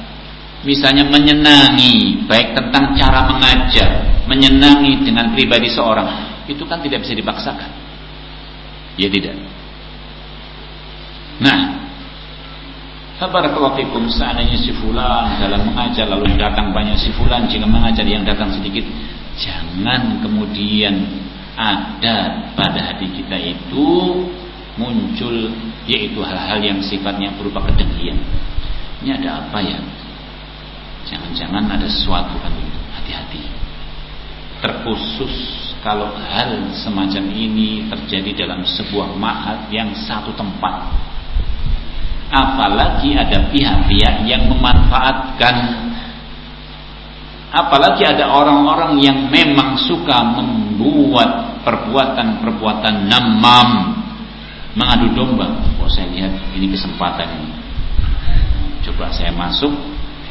misalnya menyenangi baik tentang cara mengajar, menyenangi dengan pribadi seorang, itu kan tidak bisa dipaksakan. Ya tidak. Nah, Barakallahu fikum seandainya si fulan dalam mengajar lalu datang banyak si fulan jika mengajar yang datang sedikit jangan kemudian ada pada hati kita itu muncul yaitu hal-hal yang sifatnya berupa kedengkian. Ini ada apa ya? Jangan-jangan ada sesuatu kan. Hati-hati. Terkhusus kalau hal semacam ini terjadi dalam sebuah ma'had yang satu tempat apalagi ada pihak-pihak yang memanfaatkan apalagi ada orang-orang yang memang suka membuat perbuatan-perbuatan namam mengadu domba. Oh saya lihat ini kesempatan ini. Coba saya masuk.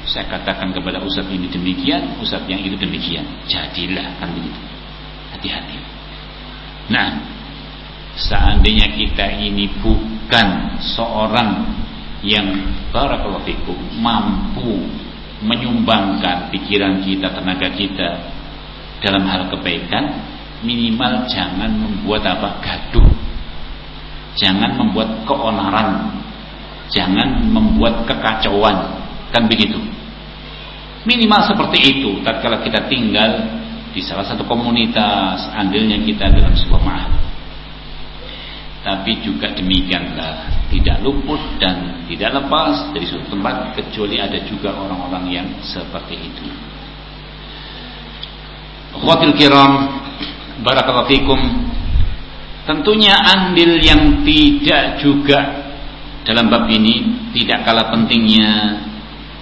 Saya katakan kepada ustadz ini demikian ustadz yang itu demikian. Jadilah kan begitu. Hati-hati. Nah seandainya kita ini bukan seorang yang barakallahu fikum mampu menyumbangkan pikiran kita, tenaga kita dalam hal kebaikan, minimal jangan membuat apa gaduh. Jangan membuat keonaran. Jangan membuat kekacauan. Kan begitu. Minimal seperti itu tatkala kita tinggal di salah satu komunitas, andilnya kita dalam sebuah ma'had. Tapi juga demikianlah tidak luput dan tidak lepas dari suatu tempat kecuali ada juga orang-orang yang seperti itu. Khawatir kiram barakallahu fikum tentunya andil yang tidak juga dalam bab ini tidak kalah pentingnya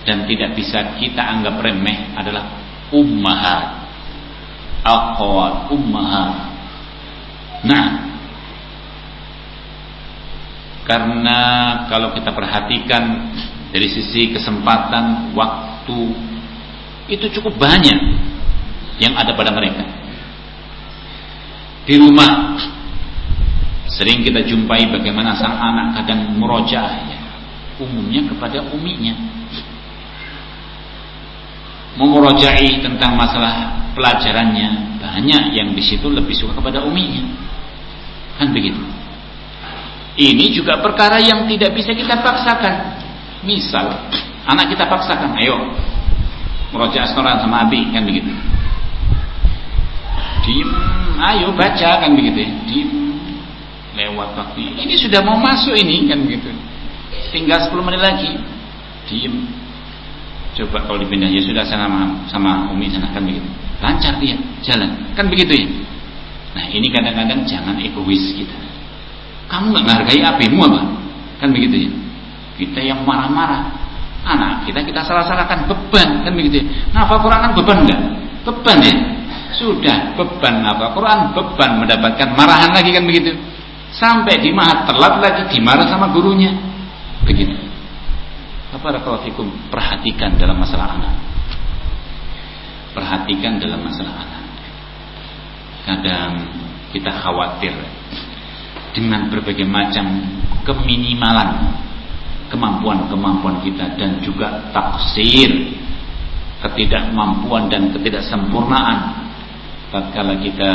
dan tidak bisa kita anggap remeh adalah ummahat akhwat ummahat nah karena kalau kita perhatikan dari sisi kesempatan, waktu itu cukup banyak yang ada pada mereka. Di rumah sering kita jumpai bagaimana sang anak kadang murojaah ya, umumnya kepada uminya. Memurojai tentang masalah pelajarannya banyak yang di situ lebih suka kepada uminya. Kan begitu. Ini juga perkara yang tidak bisa kita paksakan. Misal, anak kita paksakan, ayo meroja astoran sama abi kan begitu. Diem, ayo baca kan begitu ya. Diem, lewat waktu. Ini sudah mau masuk ini kan begitu. Tinggal 10 menit lagi. Diem. Coba kalau dipindah ya sudah sama sama Umi sana kan begitu. Lancar dia jalan kan begitu ya. Nah ini kadang-kadang jangan egois kita kamu nggak menghargai apimu apa? Kan begitu ya. Kita yang marah-marah. Anak kita kita salah-salahkan beban kan begitu ya. Ngapa Quran kan beban enggak? Beban ya. Sudah beban apa Quran beban mendapatkan marahan lagi kan begitu. Sampai di mana telat lagi dimarah sama gurunya. Begitu. Apa fikum perhatikan dalam masalah anak. Perhatikan dalam masalah anak. Kadang kita khawatir dengan berbagai macam keminimalan kemampuan-kemampuan kita dan juga taksir ketidakmampuan dan ketidaksempurnaan tatkala kita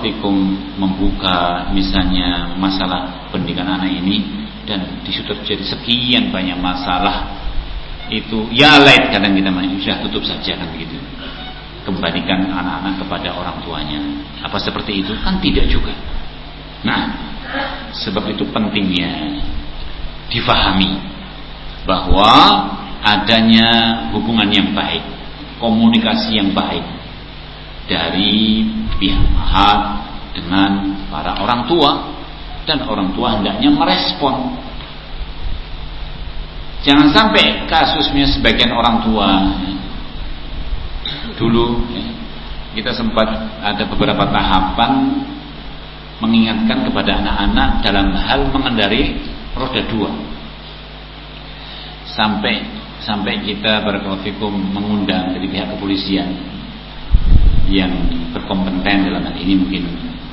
fikum membuka misalnya masalah pendidikan anak ini dan di situ terjadi sekian banyak masalah itu ya lain kadang kita sudah tutup saja kan begitu. Kembalikan anak-anak kepada orang tuanya. Apa seperti itu? Kan tidak juga. Nah, sebab itu pentingnya difahami bahwa adanya hubungan yang baik, komunikasi yang baik dari pihak mahat dengan para orang tua dan orang tua hendaknya merespon. Jangan sampai kasusnya sebagian orang tua. Dulu kita sempat ada beberapa tahapan mengingatkan kepada anak-anak dalam hal mengendari roda dua. Sampai sampai kita berkelafikum mengundang dari pihak kepolisian yang berkompeten dalam hal ini mungkin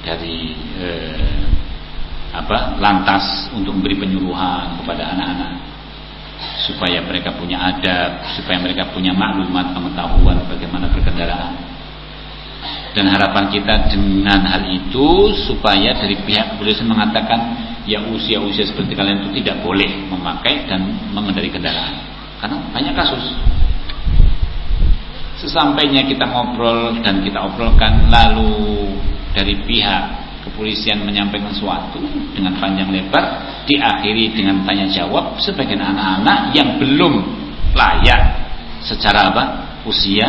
dari eh, apa lantas untuk memberi penyuluhan kepada anak-anak supaya mereka punya adab, supaya mereka punya maklumat pengetahuan bagaimana berkendaraan. Dan harapan kita dengan hal itu supaya dari pihak kepolisian mengatakan ya usia-usia seperti kalian itu tidak boleh memakai dan mengendari kendaraan. Karena banyak kasus sesampainya kita ngobrol dan kita obrolkan lalu dari pihak kepolisian menyampaikan sesuatu dengan panjang lebar diakhiri dengan tanya jawab sebagian anak-anak yang belum layak secara apa usia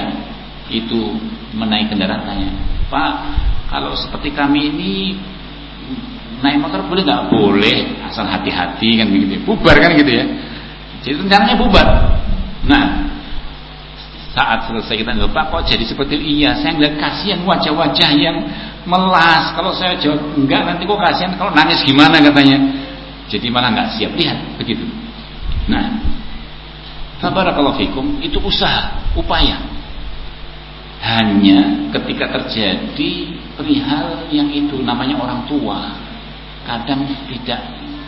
itu menaik kendaraan tanya Pak kalau seperti kami ini naik motor boleh nggak? Boleh asal hati-hati kan begitu ya. bubar kan gitu ya. Jadi rencananya bubar. Nah saat selesai kita nggak kok jadi seperti iya saya ngeliat kasihan wajah-wajah yang melas. Kalau saya jawab enggak nanti kok kasihan? Kalau nangis gimana? katanya. Jadi malah nggak siap. Lihat begitu. Nah Tabarakallahu fikum itu usaha, upaya. Hanya ketika terjadi perihal yang itu namanya orang tua kadang tidak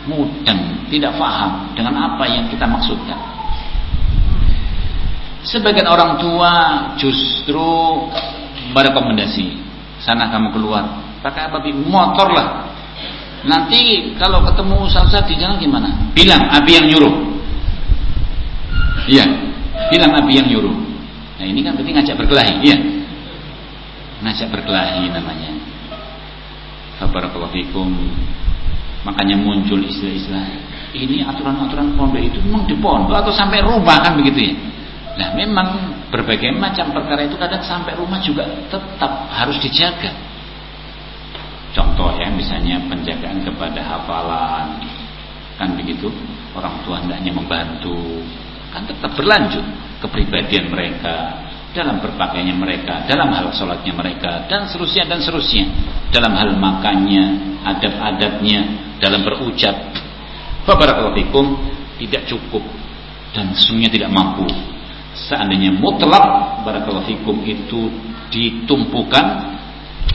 mudeng, tidak paham dengan apa yang kita maksudkan. Sebagian orang tua justru merekomendasi sana kamu keluar pakai apa motor lah. Nanti kalau ketemu salsa di jalan gimana? Bilang Abi yang nyuruh. Iya, bilang Abi yang nyuruh. Nah ini kan berarti ngajak berkelahi, iya. Ngajak berkelahi namanya. Barakallahu. Makanya muncul istilah-istilah ini aturan-aturan pondok itu memang di pondok atau sampai rumah kan begitu ya. Nah memang berbagai macam perkara itu kadang sampai rumah juga tetap harus dijaga. Contoh ya misalnya penjagaan kepada hafalan kan begitu orang tua hendaknya membantu kan tetap berlanjut kepribadian mereka, dalam berpakaiannya mereka, dalam hal sholatnya mereka, dan seterusnya dan seterusnya, dalam hal makannya, adab-adabnya, dalam berucap. Babarakallahu tidak cukup dan sesungguhnya tidak mampu. Seandainya mutlak barakallahu fikum itu ditumpukan,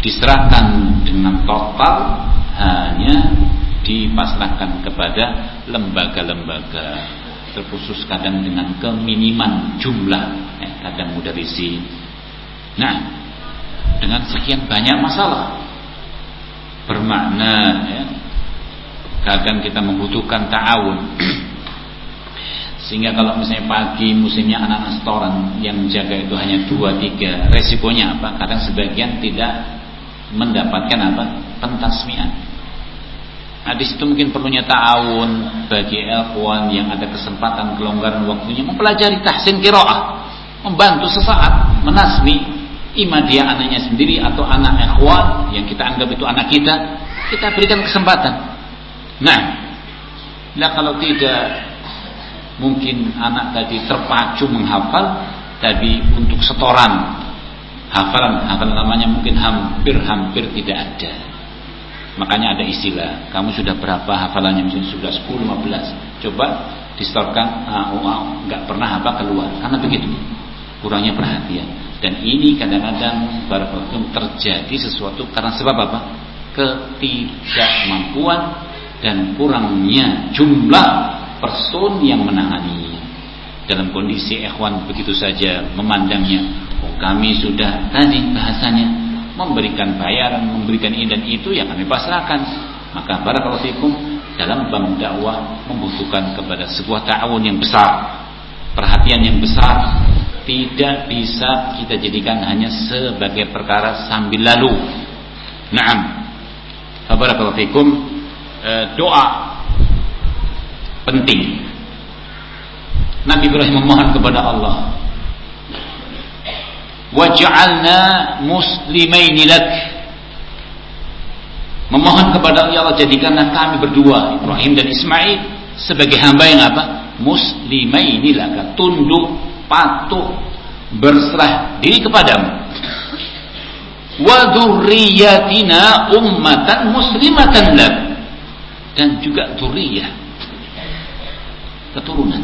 diserahkan dengan total hanya dipasrahkan kepada lembaga-lembaga terkhusus kadang dengan keminiman jumlah eh, kadang mudarisi nah dengan sekian banyak masalah bermakna ya, kadang kita membutuhkan ta'awun sehingga kalau misalnya pagi musimnya anak-anak setoran yang menjaga itu hanya dua tiga resikonya apa? Kadang sebagian tidak mendapatkan apa? Pentasmian. Nah di situ mungkin perlunya ta'awun bagi ikhwan yang ada kesempatan kelonggaran waktunya mempelajari tahsin kiroah, membantu sesaat menasmi ima dia anaknya sendiri atau anak ikhwan yang kita anggap itu anak kita, kita berikan kesempatan. Nah, nah kalau tidak mungkin anak tadi terpacu menghafal tadi untuk setoran hafalan hafalan namanya mungkin hampir-hampir tidak ada Makanya ada istilah, kamu sudah berapa hafalannya misalnya sudah 10 15. Coba distorkan uh, uh, nggak pernah apa keluar karena begitu. Kurangnya perhatian. Dan ini kadang-kadang barakallahu terjadi sesuatu karena sebab apa? Ketidakmampuan dan kurangnya jumlah person yang menangani. Dalam kondisi ikhwan begitu saja memandangnya, oh kami sudah tadi bahasanya memberikan bayaran, memberikan ini dan itu yang kami pasrahkan. Maka barakallahu fikum dalam bab dakwah membutuhkan kepada sebuah ta'awun yang besar, perhatian yang besar, tidak bisa kita jadikan hanya sebagai perkara sambil lalu. Naam. Fikum e, doa penting. Nabi Ibrahim memohon kepada Allah. Waj'alna muslimaini lak. Memohon kepada Allah jadikanlah kami berdua Ibrahim dan Ismail sebagai hamba yang apa? Muslimaini lak. Tunduk patuh berserah diri kepadamu. Wa dzurriyyatina ummatan muslimatan lak. Dan juga dzurriyyah keturunan.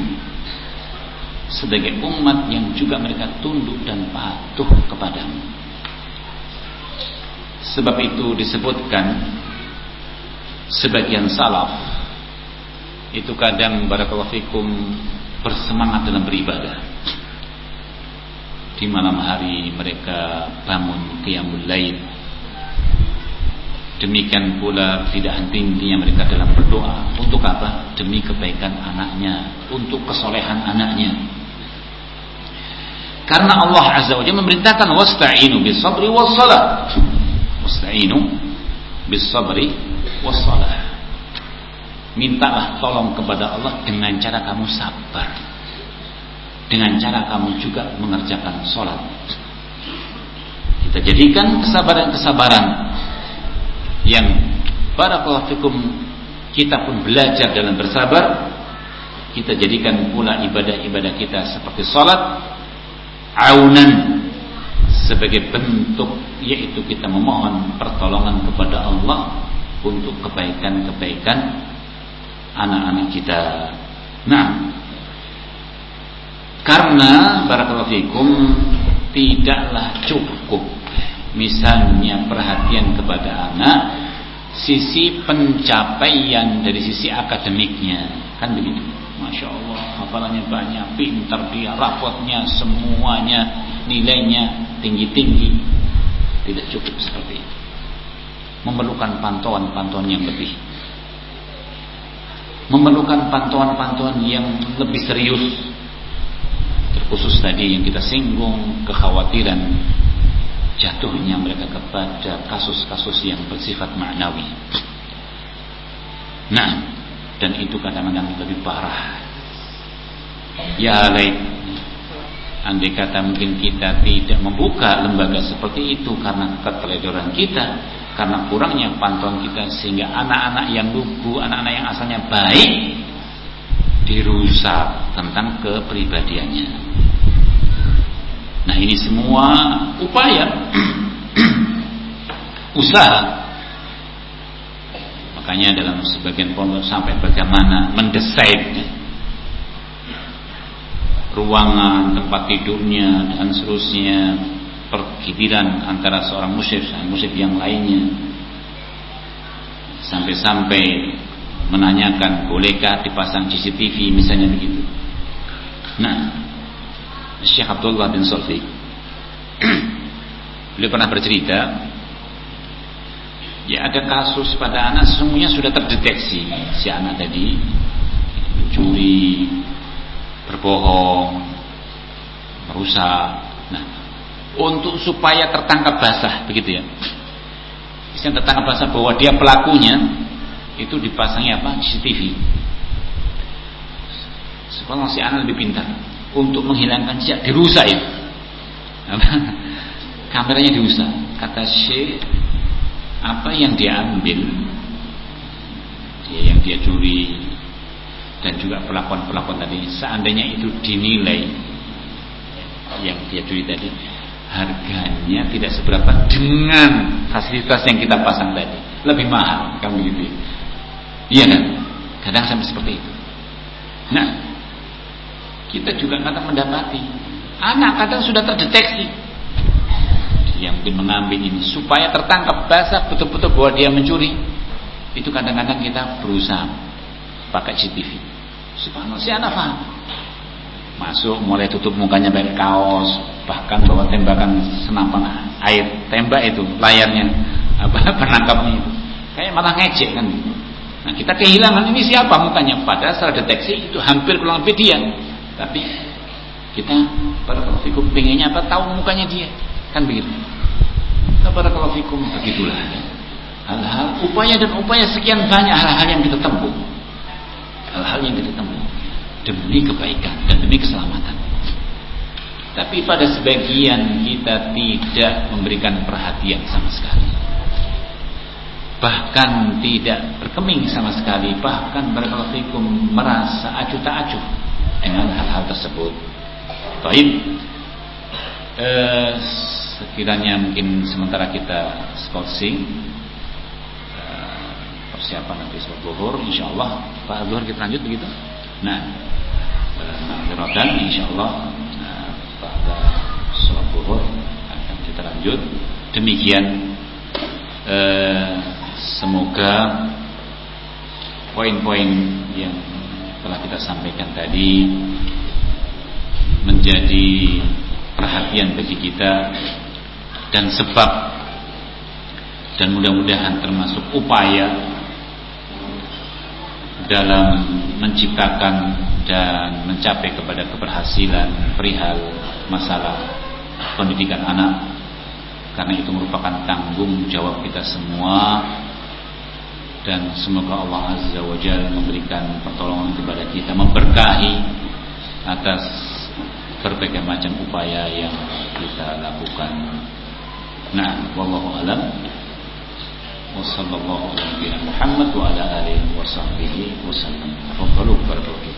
Sebagai umat yang juga mereka tunduk dan patuh kepadamu. Sebab itu disebutkan sebagian salaf itu kadang barakallahu fikum bersemangat dalam beribadah. Di malam hari mereka bangun qiyamul lail demikian pula tidak henti-hentinya mereka dalam berdoa. Untuk apa? Demi kebaikan anaknya untuk kesolehan anaknya. Karena Allah azza wajalla memerintahkan wasta'inu bis sabri was salat wasta'inu bis sabri was salat mintalah tolong kepada Allah dengan cara kamu sabar. Dengan cara kamu juga mengerjakan sholat. Kita jadikan kesabaran-kesabaran yang para fikum kita pun belajar dalam bersabar. Kita jadikan pula ibadah-ibadah kita seperti sholat, aunan sebagai bentuk yaitu kita memohon pertolongan kepada Allah untuk kebaikan-kebaikan anak-anak kita. Nah, karena barakallahu fikum tidaklah cukup misalnya perhatian kepada anak sisi pencapaian dari sisi akademiknya. Kan begitu. Masya Allah hafalannya banyak pintar dia rapotnya semuanya nilainya tinggi-tinggi. Tidak cukup seperti itu. Memerlukan pantauan-pantauan yang lebih. Memerlukan pantauan-pantauan yang lebih serius. Terkhusus tadi yang kita singgung kekhawatiran jatuhnya mereka kepada kasus-kasus yang bersifat maknawi. Nah, dan itu kadang-kadang lebih parah. Ya lain andai kata mungkin kita tidak membuka lembaga seperti itu karena keteledoran kita, karena kurangnya pantauan kita sehingga anak-anak yang lugu, anak-anak yang asalnya baik dirusak tentang kepribadiannya. Nah ini semua upaya usaha. Makanya dalam sebagian pondok sampai bagaimana mendesain ruangan, tempat tidurnya dan seterusnya pergibiran antara seorang musyrik dan musyrik yang lainnya sampai-sampai menanyakan bolehkah dipasang CCTV misalnya begitu. Nah, Syekh Abdullah bin Sofi beliau pernah bercerita ya ada kasus pada anak semuanya sudah terdeteksi. Si anak tadi curi berbohong merusak. Nah untuk supaya tertangkap basah begitu ya. Bisa tertangkap basah bahwa dia pelakunya itu dipasangnya apa? CCTV sekolah si anak lebih pintar untuk menghilangkan jejak dirusak itu. Kameranya dirusak. Kata Syekh apa yang dia ambil ya, yang dia curi dan juga pelakuan-pelakuan tadi seandainya itu dinilai yang dia curi tadi harganya tidak seberapa dengan fasilitas yang kita pasang tadi. Lebih mahal kan begitu Iya kan? Kadang sampai seperti itu. Nah, kita juga kadang mendapati anak kadang sudah terdeteksi yang mungkin mengambil ini supaya tertangkap basah betul-betul bahwa dia mencuri. Itu kadang-kadang kita berusaha pakai CCTV. Subhanallah, si anak paham. Masuk mulai tutup mukanya pakai kaos, bahkan bawa tembakan senapan air tembak itu layarnya apa penangkapnya itu. Kayak malah ngecek kan. Nah kita kehilangan ini siapa mukanya Padahal secara deteksi itu hampir kurang lebih dia Tapi kita kalau fikum pengennya apa? Tahu mukanya dia. Kan begitu. Kalau fikum begitulah. Hal-hal upaya dan upaya sekian banyak hal-hal yang kita tempuh. Hal-hal yang kita tempuh Demi kebaikan dan demi keselamatan. Tapi pada sebagian kita tidak memberikan perhatian sama sekali. Bahkan tidak berkeming sama sekali. Bahkan barakallahu merasa acuh tak acuh dengan hal-hal tersebut. Baik. Eh, kiranya mungkin sementara kita skorsing uh, persiapan nanti sholat zuhur insyaallah. Pak Zuhur kita lanjut begitu? Nah uh, insyaallah uh, pada sholat zuhur akan kita lanjut. Demikian. Uh, semoga poin-poin yang telah kita sampaikan tadi menjadi perhatian bagi kita dan sebab dan mudah-mudahan termasuk upaya dalam menciptakan dan mencapai kepada keberhasilan perihal masalah pendidikan anak. Karena itu merupakan tanggung jawab kita semua dan semoga Allah Azza wa Jal memberikan pertolongan kepada kita, memberkahi atas berbagai macam upaya yang kita lakukan. Nah, wallahu alam. wa sallallahu alaihi wa ala alihi wa sahbihi wasallam. wa sallam